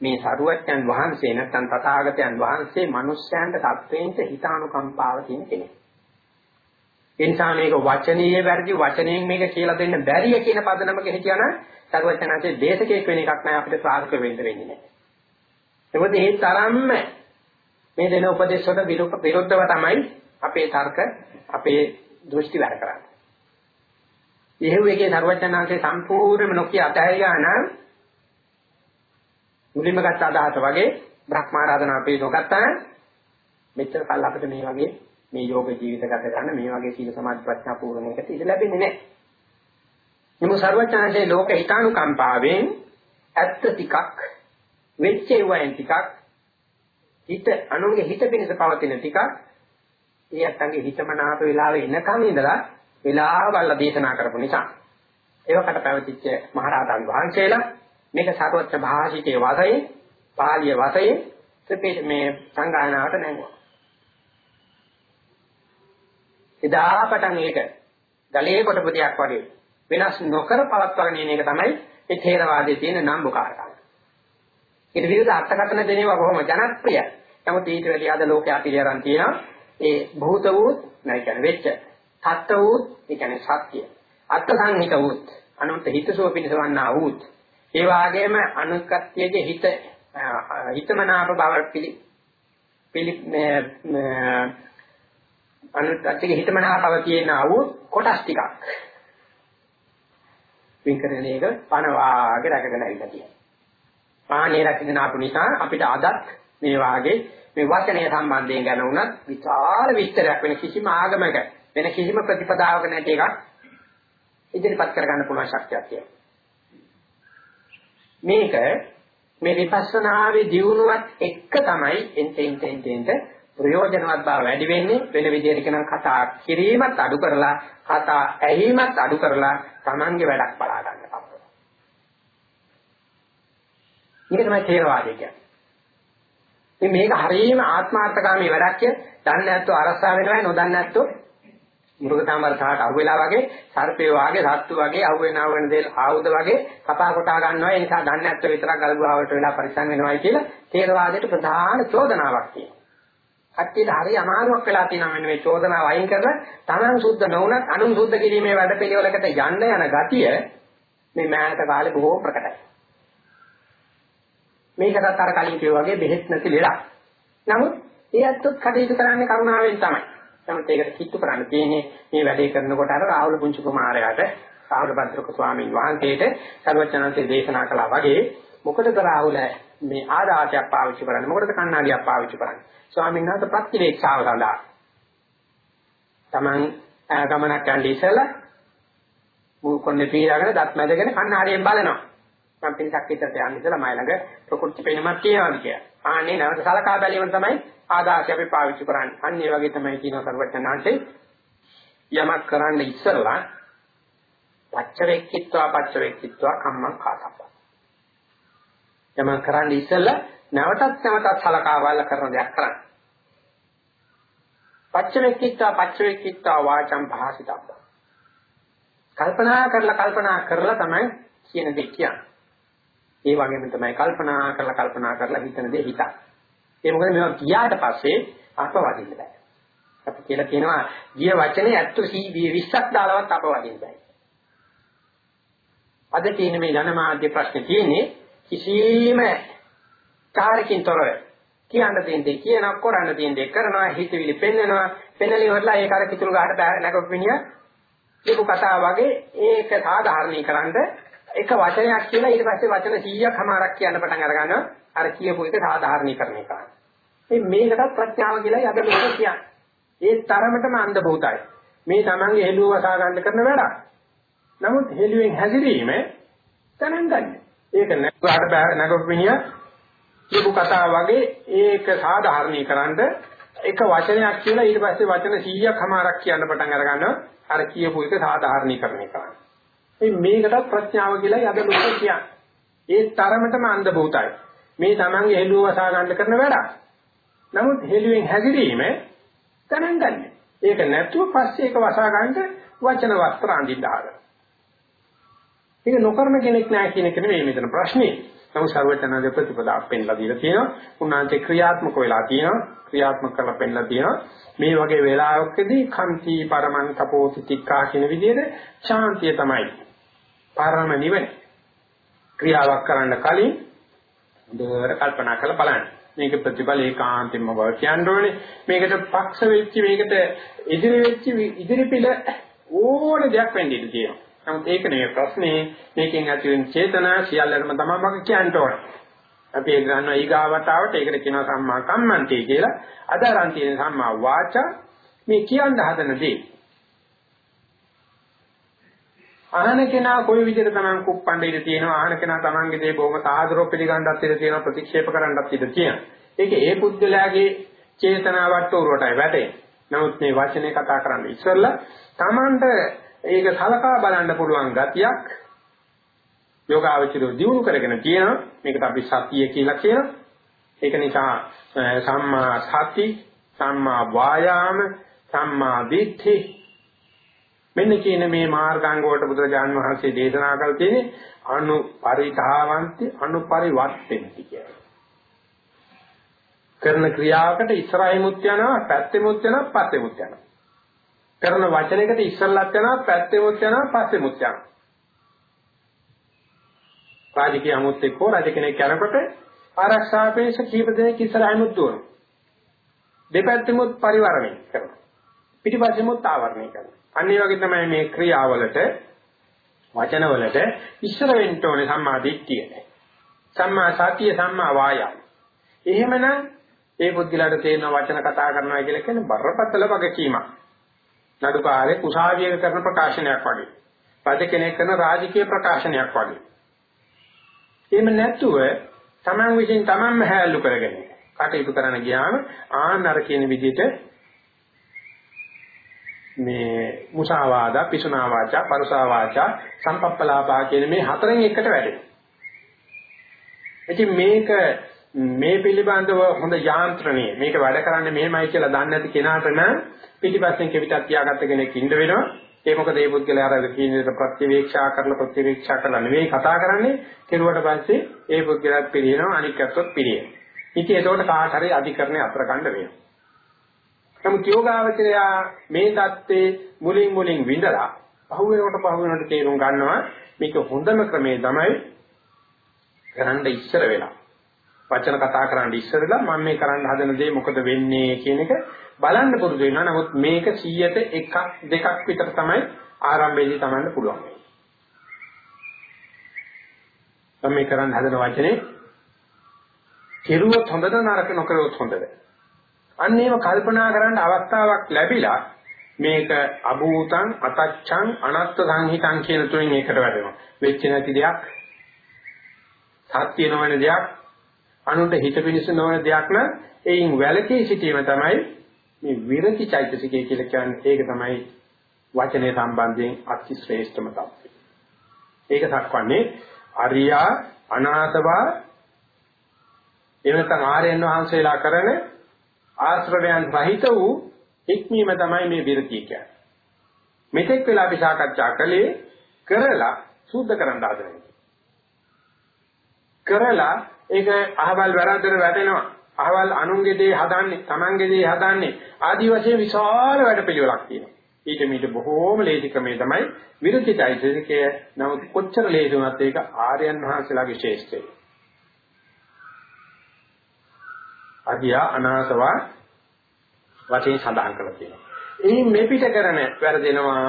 Speaker 1: මේ සරුවච්චන් වහන්සේ නැත්නම් තථාගතයන් වහන්සේ මිනිස්යන්ට සත්වයින්ට හිතානුකම්පාව තියෙන කෙනෙක්. ඒ නිසා මේක වචනීය වැඩි වචනයෙන් මේක කියලා දෙන්න බැරිය කියන පදනමක හිටියනම් සරුවච්චන්හන්සේ දේශකයක් වෙන එකක් නෑ අපිට සාර්ථක වෙන්න වෙන්නේ නෑ. ඒකද ඒ තරම්ම මේ දෙන උපදේශ වලට විරුද්ධව තමයි අපේ තර්ක අපේ දෘෂ්ටි වැඩ කරන්නේ. එහෙව් එකේ සර්වඥාන්සේ සම්පූර්ණයෙන්ම නොකිය අතහැරියා නම් මුලින්ම ගත්ත අදහස වගේ බ්‍රහ්මාරාධනා අපි නොගත්තා නම් මෙච්චර කල් අපිට මේ වගේ මේ යෝග ජීවිත ගත කරන්න මේ වගේ සීල සමාධි ප්‍රඥා පූර්ණයකට ඉඩ ලැබෙන්නේ නැහැ. නමුත් සර්වඥාන්සේ ලෝක හිතානුකම්පාවෙන් ඇත්ත ටිකක් වෙච්ච වයින් ටිකක් හිත අනුන්ගේ හිත පිණිස පවතින ටිකක් ඒ අත්තන්ගේ හිතමනාප වෙලාවේ එනකන් ඉඳලා වෙලාවල් දේශනා කරපු නිසා ඒවකට පැවතිච්ච මහරහතන් වහන්සේලා මේක සාරවත්ත භාෂිතේ වාසයේ පාලිය වාසයේ ත්‍රිපිට මේ සංගායනාවට නැංගුවා. එදා පටන් ඒක ගලේ කොටපු දෙයක් වගේ වෙනස් නොකර පවත්වාගෙන යන එක තමයි ඒ ථේරවාදයේ තියෙන නම්බුකාරකම. ඊට විරුද්ධ අර්ථකථන දෙනවා බොහොම ජනප්‍රියයි. නමුත් ඊට වැඩි අද ලෝකයේ පිළියරන් තියෙනවා ඒ භූත වූ නැයි කියන්නේ වෙච්ච තත්ත්ව වූ ඒ කියන්නේ සත්‍ය. අර්ථ සංහිත වූ අනුන්ට හිතසුව පිණිසවන්නා වූ ඒ වාගේම අනුකත්‍යයේ හිත හිතමනාප බව පිළි පිළි අනුකත්‍යයේ හිතමනාපව කියනා වූ කොටස් ටිකක් වින්කරණ එක පණවාගේ රැකගෙන ඉන්න තියෙනවා. පාණේ රැකගෙන ආපු නිසා අපිට අදත් මේ වාගේ මේ වචනය සම්බන්ධයෙන් ගැන උනත් විශාල විස්තරයක් වෙන කිසිම ආගමක වෙන කිසිම ප්‍රතිපදාවක නැති එකක් ඉදිරිපත් කරගන්න පුළුවන් ශක්තියක් තියෙනවා. මේක මේ විපස්සනාවේ දියුණුවත් එක්ක තමයි එන්ටෙන් ටෙන් ටෙන් ප්‍රයෝජනවත් බව වැඩි වෙන්නේ වෙන විදිහට කියනවා කතා කිරීමත් අඩු කරලා කතා ඇහිීමත් අඩු කරලා Tamange වැඩක් බලා ගන්න අපර. මේක තමයි තේරවාදය කියන්නේ. ඉතින් මේක හරියම ආත්මාර්ථකාමී වැඩක් කිය. දන්නේ නැත්නම් අරසා වෙනවා නොදන්නේ නැත්නම් මුරුගතාමර සාහට අහුවෙලා වගේ සර්පේ වාගේ සත්තු වගේ අහුවෙනා වෙන දේ ආයුධ වගේ කපා කොටා ගන්නවා ඒ නිසා දන්නේ නැත්නම් විතරක් ගල්ගුහාවට වෙලා පරිස්සම් වෙනවායි කියලා තේරවාදයට ප්‍රධාන චෝදනාවක් තියෙනවා. කට්ටියට හරි අමාරුවක් වෙලා තියෙනවා මෙන්න මේ චෝදනාව අයින් කරලා තමන් සුද්ධ නොවුනත් අනුන් සුද්ධ කිරීමේ වැඩපිළිවෙලකට යන්න යන ගතිය මේ මෑත කාලේ බොහෝ ප්‍රකටයි. මේකටත් අර කලින් කිව්වා වගේ බෙහෙත් නැති ලෙඩක්. නමුත් ඒ ඇත්තත් කටයුතු කරන්නේ කරුණාවෙන් තමයි. නමුත් ඒකට කිට්ටු කරන්න තියෙන්නේ මේ වැඩේ කරනකොට අර රාහුල පුංචි කුමාරයාට රාහුල භද්‍රක ස්වාමීන් වහන්සේට සර්වචනන්සේ දේශනා කළා වගේ මොකටද රාහුල මේ ආදාතයක් පාවිච්චි කරන්නේ මොකටද කණ්ණාඩියක් පාවිච්චි කරන්නේ ස්වාමීන් වහන්සේ ප්‍රතිවේක්ෂාව සඳහා Taman ගමනක් යන්න ඉස්සෙල්ලා මුකොන්නේ පීරාගෙන දත් මැදගෙන කණ්ණාඩියෙන් බලනවා මම පිටක් විතරට යන්න ඉස්සෙල්ලා මයි ළඟ ප්‍රකෘති පෙනුමක් තියෙනවා කියලා. ආන්නේ නැවත සලකා බැලීම තමයි ආදාසය අපි පාවිච්චි කරන්නේ. අන්න ඒ වගේ තමයි කියනවා සර්වඥාන්සේ යමක් කරන්න ඉස්සෙල්ලා පච්චවේක්කිත්වා පච්චවේක්කිත්වා කම්මං කාතප්ප. යමක් කරන්න ඉස්සෙල්ලා නැවතත් නැවතත් සලකා බලලා කරන දෙයක් කරන්න. පච්චවේක්කිත්වා පච්චවේක්කිත්වා වාචම් භාසිතබ්බ. කල්පනා කරලා කල්පනා කරලා තමයි කියන දේ කියන්නේ. ඒ වගේම තමයි කල්පනා කරලා කල්පනා කරලා හිතන දේ හිතක්. ඒ මොකද මේවා කියාට පස්සේ අපවදින්න බෑ. අපි කියලා කියනවා ගිය වචනේ ඇත්ත 20ක් දාලවත් අපවදින්න බෑ. අද තියෙන මේ ජනමාධ්‍ය ප්‍රශ්නේ තියෙන්නේ කිසිම කාර්යකින් තොරව කියන්න තියෙන දේ කියනවා කරන්න තියෙන දේ කරනවා හිතවිලි පෙන්නනවා පෙන්නලි වලලා ඒක අර කිතුල් ගහට නැගපු මිනිහා කියපු කතාව වගේ ඒක සාධාරණීකරනද එක වචනයක් කියලා ඊට පස්සේ වචන 100ක් හමාරක් කියන්න පටන් අර ගන්නවා. අර කියපු එක සාධාරණීකරණය කරනවා මේ මේකටත් ප්‍රඥාව කියලායි අද ලෝකෙ කියන්නේ. ඒ තරමටම අන්ධ භූතයි මේ Tamange හෙළුව වසා ගන්න කරන වැඩක්. නමුත් හෙළුවෙන් හැදිරීම ගණන් ගන්න ඒක නැගුවාට නැගපු මිනිහා කියපු කතාව වගේ ඒක සාධාරණීකරනද එක වචනයක් කියලා ඊට පස්සේ වචන 100ක් හමාරක් කියන්න පටන් අර ගන්නවා අර කියපු එක සාධාරණීකරණය කරනවා. මේ මේකටත් ප්‍රඥාව කියලායි අද ලෝකෙ කියන්නේ. ඒ තරමටම අන්ධ භූතයි. මේ Tamange හෙළුව වසා ගන්න කරන වැඩක්. නමුත් හෙළුවෙන් හැදිරීම ගණන් ගන්න. ඒක නැතුව පස්සේ ඒක වසා ගන්න වචන වස්ත්‍ර අඳින්න ආරම්භ. ඒක නොකරන කෙනෙක් නෑ කියන එක නෙමෙයි මෙතන ප්‍රශ්නේ. නමුත් සර්වඥාගේ ප්‍රතිපදාවක් පෙන්ලා දීලා තියෙනවා. උන්වහන්සේ ක්‍රියාත්මක වෙලා තියෙනවා. ක්‍රියාත්මක කරලා පෙන්ලා තියෙනවා. මේ වගේ වෙලාවකදී කන්ති පරමං තපෝති තික්කා කියන විදිහට ශාන්තිය තමයි. පරම නිවන. ක්‍රියාවක් කරන්න කලින් හොඳට කල්පනා කරලා බලන්න. මේක ප්‍රතිඵල ඒකාන්තයෙන්ම බව කියන්න ඕනේ. මේකට පක්ෂ වෙච්ච මේකට ඉදිරි වෙච්ච ඉදිරි පිළ ඕන දෙයක් වෙන්න ඉඩ තියෙනවා. නමුත් ඒක නෙවෙයි ප්‍රශ්නේ. මේකෙන් ඇති වෙන චේතනා සියල්ලම තමයි මම කියන්න ඕනේ. අපි ඒක ගන්නවා ඊගාවතාවට ඒකට කියනවා සම්මා කම්මන්තේ කියලා. අද අරන් තියෙන සම්මා වාචා මේ කියන්න හදන දේ. අහන කෙනා කොයි විදිහට Taman කුප්පණ්ඩ ඉඳ තියෙනවා අහන කෙනා Tamanගේ දේ බොහොම සාදරව පිළිගන්නත් ඉඳ තියෙනවා ප්‍රතික්ෂේප කරන්නත් ඉඳ තියෙනවා. ඒක ඒ පුද්ගලයාගේ චේතනාවට උරටයි වැටෙන්නේ. නමුත් මේ වචනේ කතා කරන්න ඉස්සෙල්ලා Tamanට ඒක සලකා බලන්න පුළුවන් ගතියක් යෝගාවචරය දියුණු කරගෙන තියෙනවා. මේකට අපි සතිය කියලා කියනවා. ඒක නිසා සම්මා සති, සම්මා වායාම, සම්මා දිට්ඨි මෙන්න කියන මේ මාර්ගාංග වලට බුදුරජාන් වහන්සේ දේශනා කළ තියෙන්නේ අනුපරිධාවන්ති අනුපරිවර්තෙන්ති කියලා. කරන ක්‍රියාවකට ඉස්සරහිමුත් යනවා, පැත්තෙමුත් යනවා, පස්සෙමුත් යනවා. කරන වචනයකට ඉස්සල්ලත් යනවා පැත්තෙමුත් යනවා පස්සෙමුත් යනවා. රාජකීය අමුත් එක්ක රජ කෙනෙක් යනකොට ආරක්ෂාපේක්ෂ කීප දෙනෙක් ඉස්සරහිනුත් දුවනවා. දෙපැත්තෙමුත් පරිවර්ණය කරනවා. පිටිපස්සෙමුත් ආවරණය කරනවා. අන්න ඒ වගේ තමයි මේ ක්‍රියාවලට වචනවලට ඉස්සර වෙන්න ඕනේ සම්මා දිට්ඨිය. සම්මා සතිය සම්මා වායාම. එහෙමනම් ඒ පුද්ගලයාට තේරෙන වචන කතා කරනවා කියලා කියන්නේ බරපතල වගකීමක්. නඩුකාරේ කුසාවියක කරන ප්‍රකාශනයක් වගේ. රජ කෙනෙක් කරන රාජකීය ප්‍රකාශනයක් වගේ. එහෙම නැතුව Taman විසින් Tamanම හැල්ලු කරගෙන කටයුතු කරන්න ගියාම ආනර කියන විදිහට මේ මුසාවාදා, පිසුනා වාචා, පරුසා වාචා, සම්පප්පලාපා කියන මේ හතරෙන් එකට වැඩෙනවා. ඉතින් මේක මේ පිළිබඳව හොඳ යාන්ත්‍රණය. මේක වැඩ කරන්නේ මෙහෙමයි කියලා දන්නේ නැති කෙනාට නම් පිටිපස්සෙන් කෙවිතක් තියාගත්ත කෙනෙක් ඉන්න වෙනවා. ඒ මොකද මේ පුද්ගලයා අර කියන විදිහට ප්‍රතිවේක්ෂා කරලා ප්‍රතිවේක්ෂා කරලා නෙවෙයි කතා කරන්නේ. කෙරුවට පස්සේ ඒ පුද්ගලයාත් පිළිනවා අනික් අත්වත් පිළියෙන ඉතින් ඒකට කාට හරි අධිකරණය අත්‍ර ගන්න වෙනවා. නමුත් යෝගාවචරයා මේ தත්ත්වේ මුලින් මුලින් විඳලා පහුවෙනකොට පහුවෙනකොට තේරුම් ගන්නවා මේක හොඳම ක්‍රමේ තමයි කරන්න ඉස්සර වෙලා. වචන කතා කරන්න ඉස්සෙල්ලා මම මේ කරන්න හදන දේ මොකද වෙන්නේ කියන එක බලන්න පුරුදු වෙනවා. නමුත් මේක 100ට එකක් දෙකක් විතර තමයි ආරම්භයේදී තමන්න පුළුවන්. මම මේ කරන්න හදන වචනේ කෙරුවොත් හොඳද නරක නොකරුවොත් හොඳද? අන්න ඒව කල්පනා කරන්න අවස්ථාවක් ලැබිලා මේක අභූතං අතච්ඡං අනත්ත සංහිතං කියන තුනෙන් එකට වැඩෙනවා. වෙච්ච නැති දෙයක්, සත්‍ය නොවන දෙයක්, අනුන්ට හිත පිණිස නොවන දෙයක් නම් එයින් වැළකී සිටීම තමයි මේ විරති චෛතසිකය කියලා කියන්නේ. ඒක තමයි වචනේ සම්බන්ධයෙන් අති ශ්‍රේෂ්ඨම තත්ත්වය. ඒක දක්වන්නේ අරියා අනාථවා එවනතන් ආර්යයන් වහන්සේලා කරන ආශ්‍රවයන් රහිත වූ ඉක්මීම තමයි මේ විරතිය කියන්නේ. මෙතෙක් වෙලා අපි සාකච්ඡා කළේ කරලා සූද්ධ කරන්න හදන කරලා ඒක අහවල් වැරද්දට වැටෙනවා. අහවල් අනුන්ගේ දේ හදන්නේ, Tamanගේ දේ හදන්නේ. ආදි වශයෙන් විශාල වැඩ පිළිවෙලක් තියෙනවා. ඊට මීට බොහෝම ලේසි ක්‍රමේ තමයි විරුද්ධිතයිසිකය. නමුත් කොච්චර ලේසි වුණත් ඒක ආර්යයන් වහන්සේලාගේ ශේෂ්ඨය. අධියා අනාසවා වශයෙන් සඳහන් කරලා තියෙනවා. එයින් මේ පිට කරන වැරදෙනවා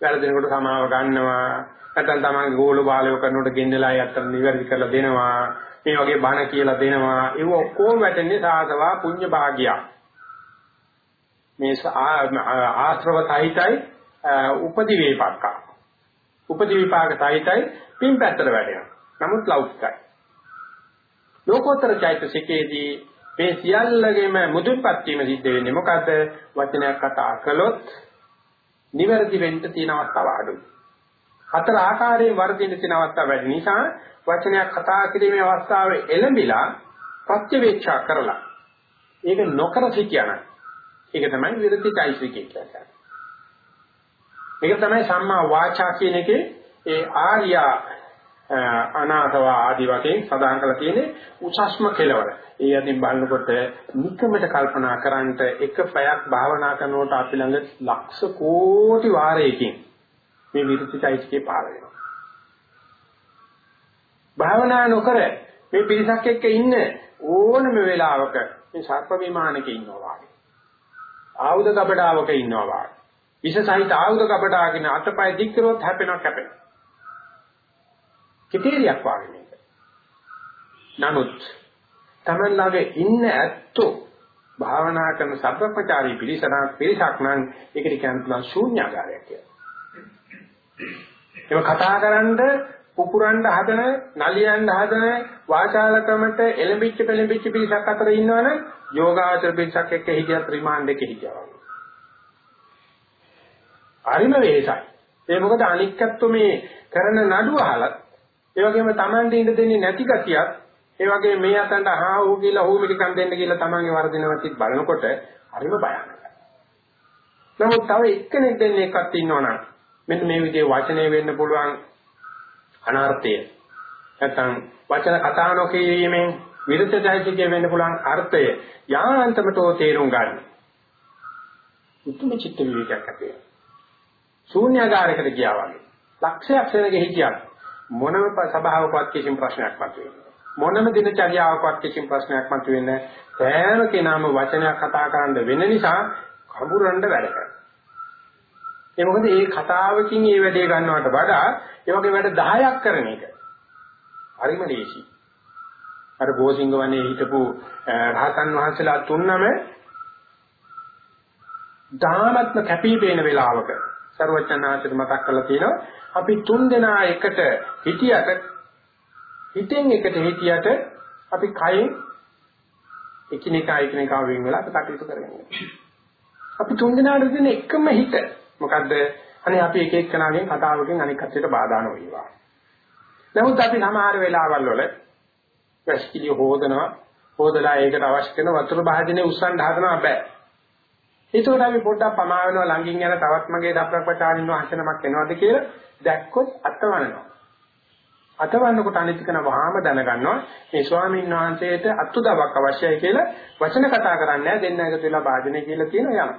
Speaker 1: වැරදෙනකොට සමාව ගන්නවා නැත්නම් තමන්ගේ ගෝල බාලයෝ කරනකොට ගෙන්නලා යත්තර නිවැරදි කරලා දෙනවා මේ වගේ බණ කියලා දෙනවා. ඒව ඔක්කොම වැටෙන්නේ සාසවා පුඤ්ඤ භාගිය මේ ආශ්‍රව සහිතයි උපදි වේපක්ක උපදි විපාක සහිතයි පින් පැත්තට වැටෙනවා. නමුත් ලෞකිකයි. ලෝකෝත්තර චෛතසිකයේදී මේ සියල්ලගෙම මුදුන්පත් වීම සිද්ධ වෙන්නේ මොකද වචනයක් කතා කළොත් නිවැරදි වෙන්න තියෙන අවස්ථාව අඩුයි. හතර ආකාරයෙන් වර්ධින්න තියෙන අවස්ථාව වැඩි නිසා වචනයක් කතා කිරීමේ අවස්ථාවේ එළඹිලා ප්‍රත්‍යවේක්ෂා කරලා ඒක නොකර සිටියන ඒක තමයි විරතියිසිකේ කියන්නේ. ඒක තමයි සම්මා වාචා කියන එකේ ඒ ආර්යා අනාථව ආදි වශයෙන් සදාන් කරලා තියෙන්නේ උසස්ම කෙලවර. ඒ අදින් බලනකොට නිකමට කල්පනා කරන්ට එක පැයක් භාවනා කරනකොට අපි ළඟ ලක්ෂ කෝටි වාරයකින් මේ විරුද්ධයිස්කේ පාර වෙනවා. භාවනා නොකර මේ පිරිසක් එක්ක ඉන්න ඕනම වෙලාවක මේ සර්ප විමානක ඉන්නවා වගේ. ආයුධ කපඩාවක ඉන්නවා වගේ. විෂ සහිත ආයුධ කපඩාගෙන අතපය දික් කරොත් හැපෙනවා කැපෙනවා. කිතේරියක් වාගේ මේක. නමුත් Taman ළඟ ඉන්න ඇත්තෝ භාවනා කරන සබ්බපචාරී පිළිසනා පිළිසක් නම් ඒකට කියන්න පුළුවන් ශූන්‍යාකාරයක් කියලා. ඒක කතා කරන්ද පුපුරන්න හදන, නලියන්න හදන වාචාලකමට එලඹිච්ච පෙලඹිච්ච පිළිසක් අතර ඉන්නවනේ යෝගාචර පිළිසක් එක්ක හිටියත් රිමාන්ඩ් එකේ හිටියා වගේ. හරිම වෙහසයි. ඒ මොකද අනික්කත්ව මේ කරන නඩුව අහලත් ඒ වගේම Tamande ඉඳ දෙන්නේ නැති ගතියක් ඒ වගේ මේ අතන්ට හා වූ කියලා හූ මිටිකම් දෙන්න කියලා Tamange වර්ධිනවතිත් බලනකොට හරිම භයානකයි. නමුත් තව එක්කෙනෙක් දෙන්නේ එකක් ඉන්නවනම් මෙන්න මේ විදිහේ වචනේ වෙන්න පුළුවන් අනර්ථය. නැත්නම් වචන කතා නොකිරීමෙන් විරුද්ධයිසිකේ වෙන්න පුළුවන් අර්ථය යාන්තමතෝ තේරුම් ගන්න. උතුම් චිත්ත විවේකයක් ඇති වෙනවා. ශූන්‍යagaraකට ගියා වගේ. ලක්ෂයක් සෙනගෙ හිටියක් මොනම සභාවකවත් කිසිම ප්‍රශ්නයක් මතුවෙන්නේ මොනම දිනචර්යාවකවත් කිසිම ප්‍රශ්නයක් මතුවෙන්නේ සෑම කෙනාම වචනයක් කතා කරන්න වෙන නිසා කඹුරන්න වැඩ කරනවා ඒ මොකද මේ කතාවකින් මේ වැඩේ ගන්නවට වඩා ඒ වගේ වැඩ 10ක් කරන එක. හරිම ලේසි. අර බෝසිංග වනේ හිටපු රහතන් වහන්සේලා තුන්නම ධාමත්ම කැපී පෙනෙන වෙලාවක ਸਰවචනාචර මතක් කරලා තියෙනවා. අපි තුන් දෙනා එකට හිටියට හිතෙන් එකට හිටියට අපි කයෙන් එකිනෙකා එකිනෙකා වෙන් වෙලා කටයුතු කරගෙන අපි තුන් දෙනාට දෙන එකම හිත මොකද්ද අනේ අපි එක එක්කනාගෙන් කතාවකින් අනික් කටට බාධා නොවේවා නමුත් අපි සමහර වෙලාවල් වල වැස්කිලිය හොදනවා හොදලා ඒකට අවශ්‍ය කරන වතුර භාජනය උස්සන්න හදනවා බෑ ඒතකොට අපි පොඩ්ඩක් පමා වෙනවා ළඟින් යන තවත් මගේ දප්‍රපචාරින් වහන්සේනමක් එනවාද කියලා දැක්කොත් අතවනවා. අතවන්නකොට අනිත්කන වහාම දැනගන්නවා මේ ස්වාමීන් වහන්සේට අත්උදවක් අවශ්‍යයි කියලා වචන කතා කරන්නේ දෙන්න එකතු වෙලා වාදනය කියලා කියන යනවා.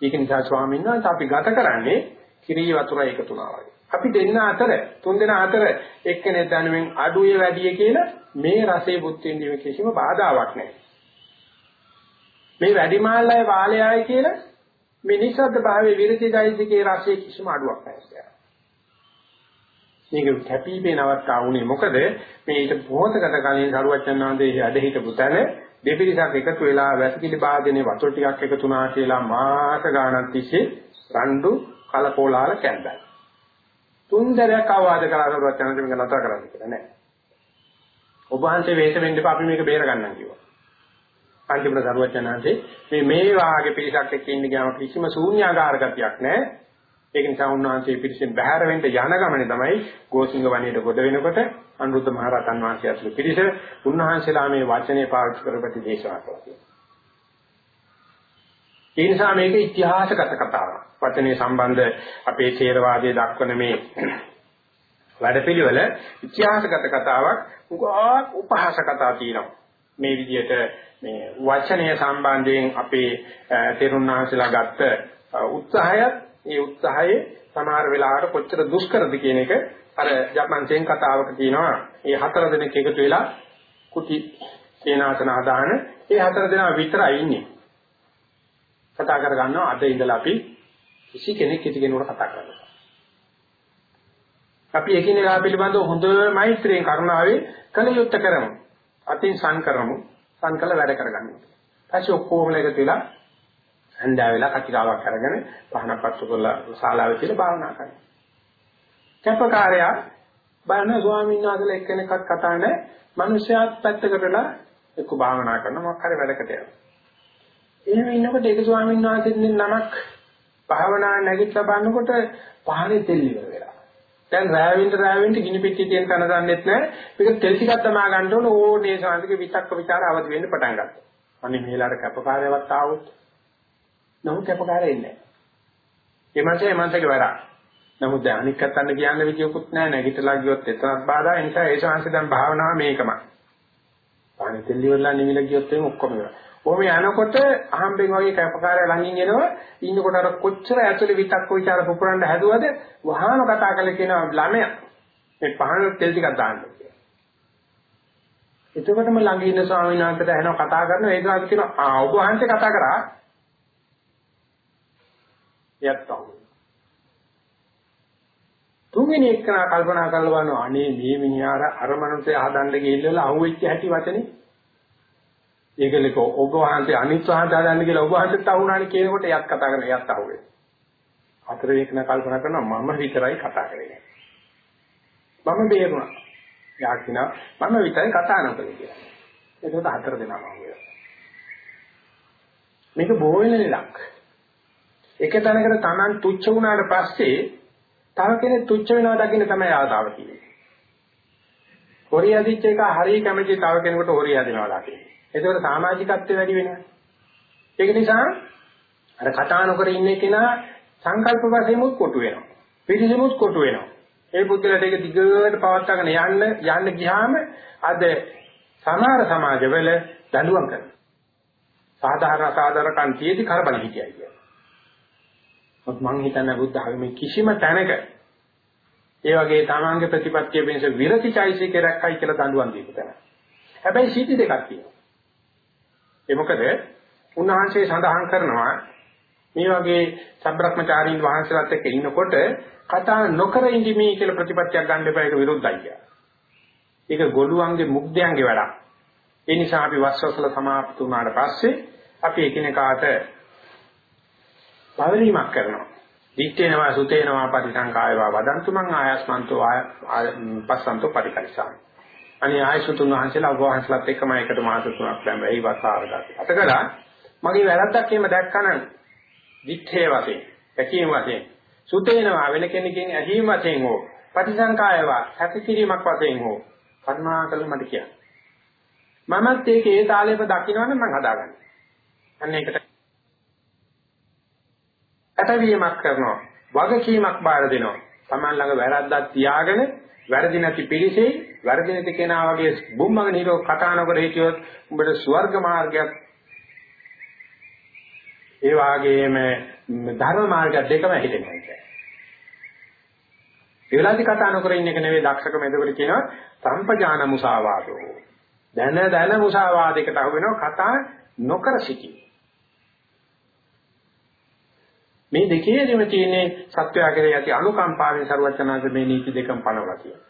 Speaker 1: ඒක නිසා ස්වාමීන් වහන්සේ අපි ගත කරන්නේ කිරී වතුර එකතු වුණා වගේ. අපි දෙන්න අතර තුන් දෙනා අතර එක්කෙනෙක් දැනුමින් අඩුවේ වැඩිය කියලා මේ රසේ බුද්ධ විඳීම කිසිම බාධාවක් නැහැ. මේ වැඩිමාල්ලයි වාලයයි කියලා මේ නිසද්ද භාවයේ විරතිදයිසිකේ රසයේ කිසිම අඩුවක් නැහැ. මේක කැපී පෙනෙන අවස්ථාව උනේ මොකද මේ ඊට පොහොතකට කලින් සරුවචනාන්දේ ඇද හිටපු තැන දෙපිරිසක් එකතු වෙලා වැසිකිලි වාදනේ වතුර ටිකක් එකතු වුණා කියලා මාස ගාණක් තිස්සේ රණ්ඩු කලකෝලාල කැඳයි. තුන්දරයක් ආවාද කළා සරුවචනාන්දේ මේක නතර කරන්න කියලා නෑ. ඔබ වහන්සේ වේස වෙන්න අපි මේක බේර ගන්නම් කිව්වා. අන්තිමට සරුවචනාංශේ මේ මේ වාගේ පිරිසක් එක්ක ඉන්න ගියාම කිසිම ශූන්‍යාකාර ගතියක් නැහැ. ඒක නිසා උන්වහන්සේ පිරිසෙන් බැහැර වෙන්න යන ගමනේ තමයි ගෝසිංග වනයේට ගොඩ වෙනකොට අනුරුද්ධ මහ රහතන් වහන්සේ ඇතුළු පිරිස උන්වහන්සේලා මේ වචනේ පාවිච්චි කරපටි දේශනා කළා. ඒ නිසා මේක ඉතිහාසගත කතාවක්. වචනේ සම්බන්ධ අපේ ථේරවාදයේ දක්වන මේ වැඩපිළිවෙල ඉතිහාසගත කතාවක් උගා උපහාස කතා තියෙනවා. මේ විදිහට මේ වචනය සම්බන්ධයෙන් අපේ තෙරුණාංශලා ගත්ත උත්සාහයත් ඒ උත්සාහයේ සමහර වෙලාවට කොච්චර දුෂ්කරද කියන එක අර ජපන්සෙන් කතාවක තියෙනවා. මේ හතර දෙනෙක් එකතු වෙලා කුටි සේනාසන හදාන ඒ හතර දෙනා විතරයි ඉන්නේ. කතා කර ගන්නවා අද ඉඳලා අපි කිසි කෙනෙක් කිසි කෙනෙකුට කතා කරනවා. අපි එකිනෙකා පිළිබඳව හොඳ මෛත්‍රියෙන් කරුණාවෙන් කල යුත්තේ කරමු. අතින් සං කරමු. සං කළ වැඩ කරගන්න. ඊපස්සේ ඔක්කොම එකතු වෙලා හන්දා වෙලා කටිකාවක් අරගෙන පහනක් පත්තු කරලා ශාලාවේ කියලා භාවනා කරනවා. කැපකාරයා බලන ස්වාමීන් වහන්සේලා එක්කෙනෙක්වත් කතා නැහැ. මිනිස්යාත් පැත්තකටලා එක්ක භාවනා කරන මොකක් හරි වැඩකට යනවා. එහෙම ඉන්නකොට ඒක ස්වාමීන් වහන්සේගෙන් නමක් භාවනා නැගිටලා බලනකොට පහනේ තෙල් ඉවර වෙලා. දැන් රාවින්ද රාවින්ද ගිනි පෙට්ටිය තියෙන තැන දන්නෙත් නැහැ. මේක තෙල් ටිකක් තමා ගන්න ඕන ඕනේ සාන්තික විතක්ක ਵਿਚාර අවදි වෙන්න පටන් ගත්තා. අනේ මෙහෙලාට කැපකාරයවත් ආවොත් නමුත් කැපකාරය ඉන්නේ නැහැ. ඒ මනසේ මනසක වැඩ. නමුත් දැන් අනික් අතන්න කියන්න විදියකුත් නැහැ. නැගිටලා ගියොත් එතනත් බාධා. ඒ නිසා ඒ ශාංශ දැන් භාවනාව මේකමයි. පාණි තෙල් ඉවරලා නිවිල ගියොත් එimhe ඔක්කොම ඉවරයි. කොහොම යනකොට අහම්බෙන් වගේ කැපකාරය ළඟින් එනවා ඉන්නකොට අර කොච්චර ඇතුලේ විතක්ක ਵਿਚාර පුපුරන්න හැදුවද වහාම කතා කරලා කියනවා ළමයා මේ පහන තෙල් ටිකක් දාන්න කියලා. එතකොටම ළඟ ඉන්න ස්වාමීන් වහන්සේට එනවා කතා කරනවා ඒ දාස් කියනවා ආ ඔබ වහන්සේ කතා කරා යත්තෝ තුන්වෙනි එක්කනා කල්පනා කරලා බලනවා අනේ මේ මිනිහාර අර මනුස්සය හදන්න ගිහිල්ලා අහුවෙච්ච හැටි වචනේ ඒකලක ඔබ වහන්සේ අනිත් වහන්සේ හදන්න කියලා ඔබ වහන්සේත් අහුණානේ කියනකොට එයත් කතා කරන එයත් අහුවේ. හතර වෙනිකන කල්පනා කරනවා මම විතරයි කතා කරන්නේ. මම බේරුණා. යා කියනවා මම විතරයි කතා නොකළේ කියලා. ඒකට හතර දෙනාම අහුවේ. මේක බොහෝ වෙන ලක්. එක තැනකට Taman තුච්ච වුණාට පස්සේ තව කෙනෙක් තුච්ච වෙනවා දකින්න තමයි ආදාව කියන්නේ. හොරිය අදිච්ච එක හරිය කැමති තව කෙනෙකුට හොරිය අදිනවා දකින්න. ඒකවල සමාජිකත්වය වැඩි වෙනවා. ඒක නිසා අර කතා නොකර ඉන්න කෙනා සංකල්ප වශයෙන්මුත් කොටු වෙනවා. පිළිසෙමුත් කොටු වෙනවා. ඒ පුද්ගලයාට ඒක දිගට පවත්වාගෙන යන්න යන්න ගියාම අද සමහර සමාජවල දඬුවම් කරනවා. සාධාරණ සාධාරණ කන්තියේදී කරබල හිටියයි කියන්නේ. මොකද මං හිතන්නේ බුද්ධ ආගමේ කිසිම තැනක ඒ වගේ තමන්ගේ ප්‍රතිපත්තිය වෙනස විරතිචෛසිකේ රැක්කයි කියලා දඬුවම් දීපු තැන. හැබැයි සීටි දෙකක් තියෙනවා. ඒ මොකද උන්වහන්සේ සඳහන් කරනවා මේ වගේ සබ්‍රක්‍මචාරීන් වහන්සේලාත් එක්ක ඉන්නකොට කතා නොකර ඉඳීමේ කියලා ප්‍රතිපත්තියක් ගන්න එපා ඒක විරුද්ධයි කියලා. ඒක ගොළුවන්ගේ මුග්ධයන්ගේ වැඩක්. ඒ නිසා අපි වස්සවසල සමාප්ත වුණාට පස්සේ අපි එකිනෙකාට පවරීමක් කරනවා. දිත්තේනවා සුතේනවා පරිසංකායවා වදන්තු මං ආයස්මන්තෝ ආය පස්සන්තෝ පරිකරිසාමි. අනේ ආයසුතුන් වහන්සේලා ඔබ වහන්සේලාත් එක්කම එකට මාස තුනක් දැන් වෙයි වතාවර ගත්තා. අතකලා මගේ වැරද්දක් එහෙම දැක්කනම් දිත්තේ වශයෙන්, පැකීම් වශයෙන්, සුතේනවා වෙන කෙනකින් ඇහිීම වශයෙන් හෝ පටිසංකායවා සැකකිරීමක් වශයෙන් හෝ කරුණාකර මට කියන්න. මමත් ඒකේ ඒ තාලෙම දකින්නවනම් මම හදාගන්නවා. අන්න ඒකට ඇතවීමක් කරනවා. වගකීමක් බාර දෙනවා. Taman ළඟ වැරද්දක් තියාගෙන වැරදි නැති පිළිසෙයි වැරදි නැති කෙනා වගේ බුම්මග නිරෝ කතා නොකර හිටියොත් උඹට ස්වර්ග මාර්ගයක් ඒ වාගේම ධර්ම මාර්ග දෙකම හිතෙනවා කියන්නේ. ඒ වෙලාවේදී කතා නොකර ඉන්න එක නෙවෙයි දක්ෂකම එතකොට කියනවා සම්පජාන මුසාවාදෝ. දැන දැන මුසාවාදයකට අහු වෙනවා කතා නොකර සිටී. මේ දෙකේදීම තියෙන්නේ සත්‍යය කෙරෙහි ඇති අනුකම්පාවෙන් ਸਰවඥාන්ත මේ නීති දෙකම පනවලා තියෙනවා.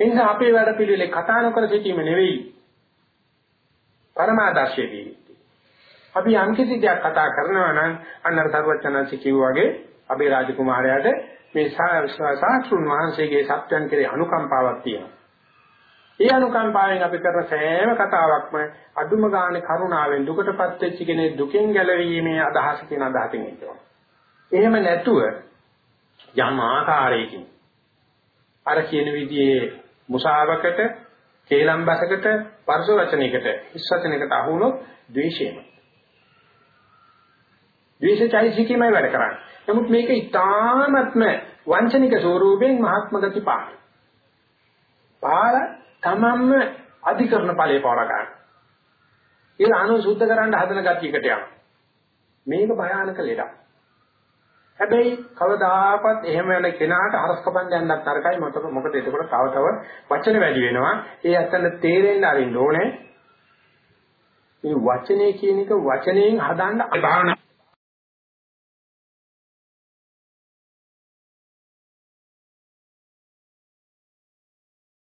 Speaker 1: ඒ නිසා අපේ වැඩ පිළිවෙලේ කතා නොකර සිටීම නෙවෙයි. පරමාදර්ශය වීමයි. අපි යම් කිසි දෙයක් කතා කරනවා නම් අන්නර ਸਰවඥාන්ත කිව්වාගේ අපේ රාජකුමාරයාට මේ සාස්ෘන් වහන්සේගේ සත්‍යයන් කෙරෙහි අනුකම්පාවක් තියෙනවා. ඒ අනුකම්පාවෙන් අපි කරන සෑම කතාවක්ම අදුම ගානේ කරුණාවෙන් දුකටපත් වෙච්ච කෙනේ දුකෙන් ගැලවීමේ අදහස කියන අදහසින් ඉන්නවා. එහෙම නැතුව යම් ආකාරයකින් අර කියන විදිහේ මුසාවකට, කේලම්බසකට, පරස වචනයකට, හිස් වචනයකට අහු වුණොත් ද්වේෂයම. ද්වේෂචෛසිකීමයි වැඩ කරන්නේ. නමුත් මේක ඊටාත්ම වංචනික ස්වරූපයෙන් මහත්ම ගති පාන. පාල තමන්ම අධිකරණ ඵලයේ පවර ගන්න. ඒක අනු සුද්ධ කරන්න හදන ගතියකට යනවා. මේක භයානක ලෙඩක්. හැබැයි කවදාකවත් එහෙම යන කෙනාට හරස් කපන්න යන්නත් තරකයි මතක මොකද එතකොට තව තව වචන වැඩි වෙනවා. ඒ අතන තේරෙන්න අරින්න ඕනේ. මේ වචනේ කියන එක වචනයෙන් හදන්න භාවනා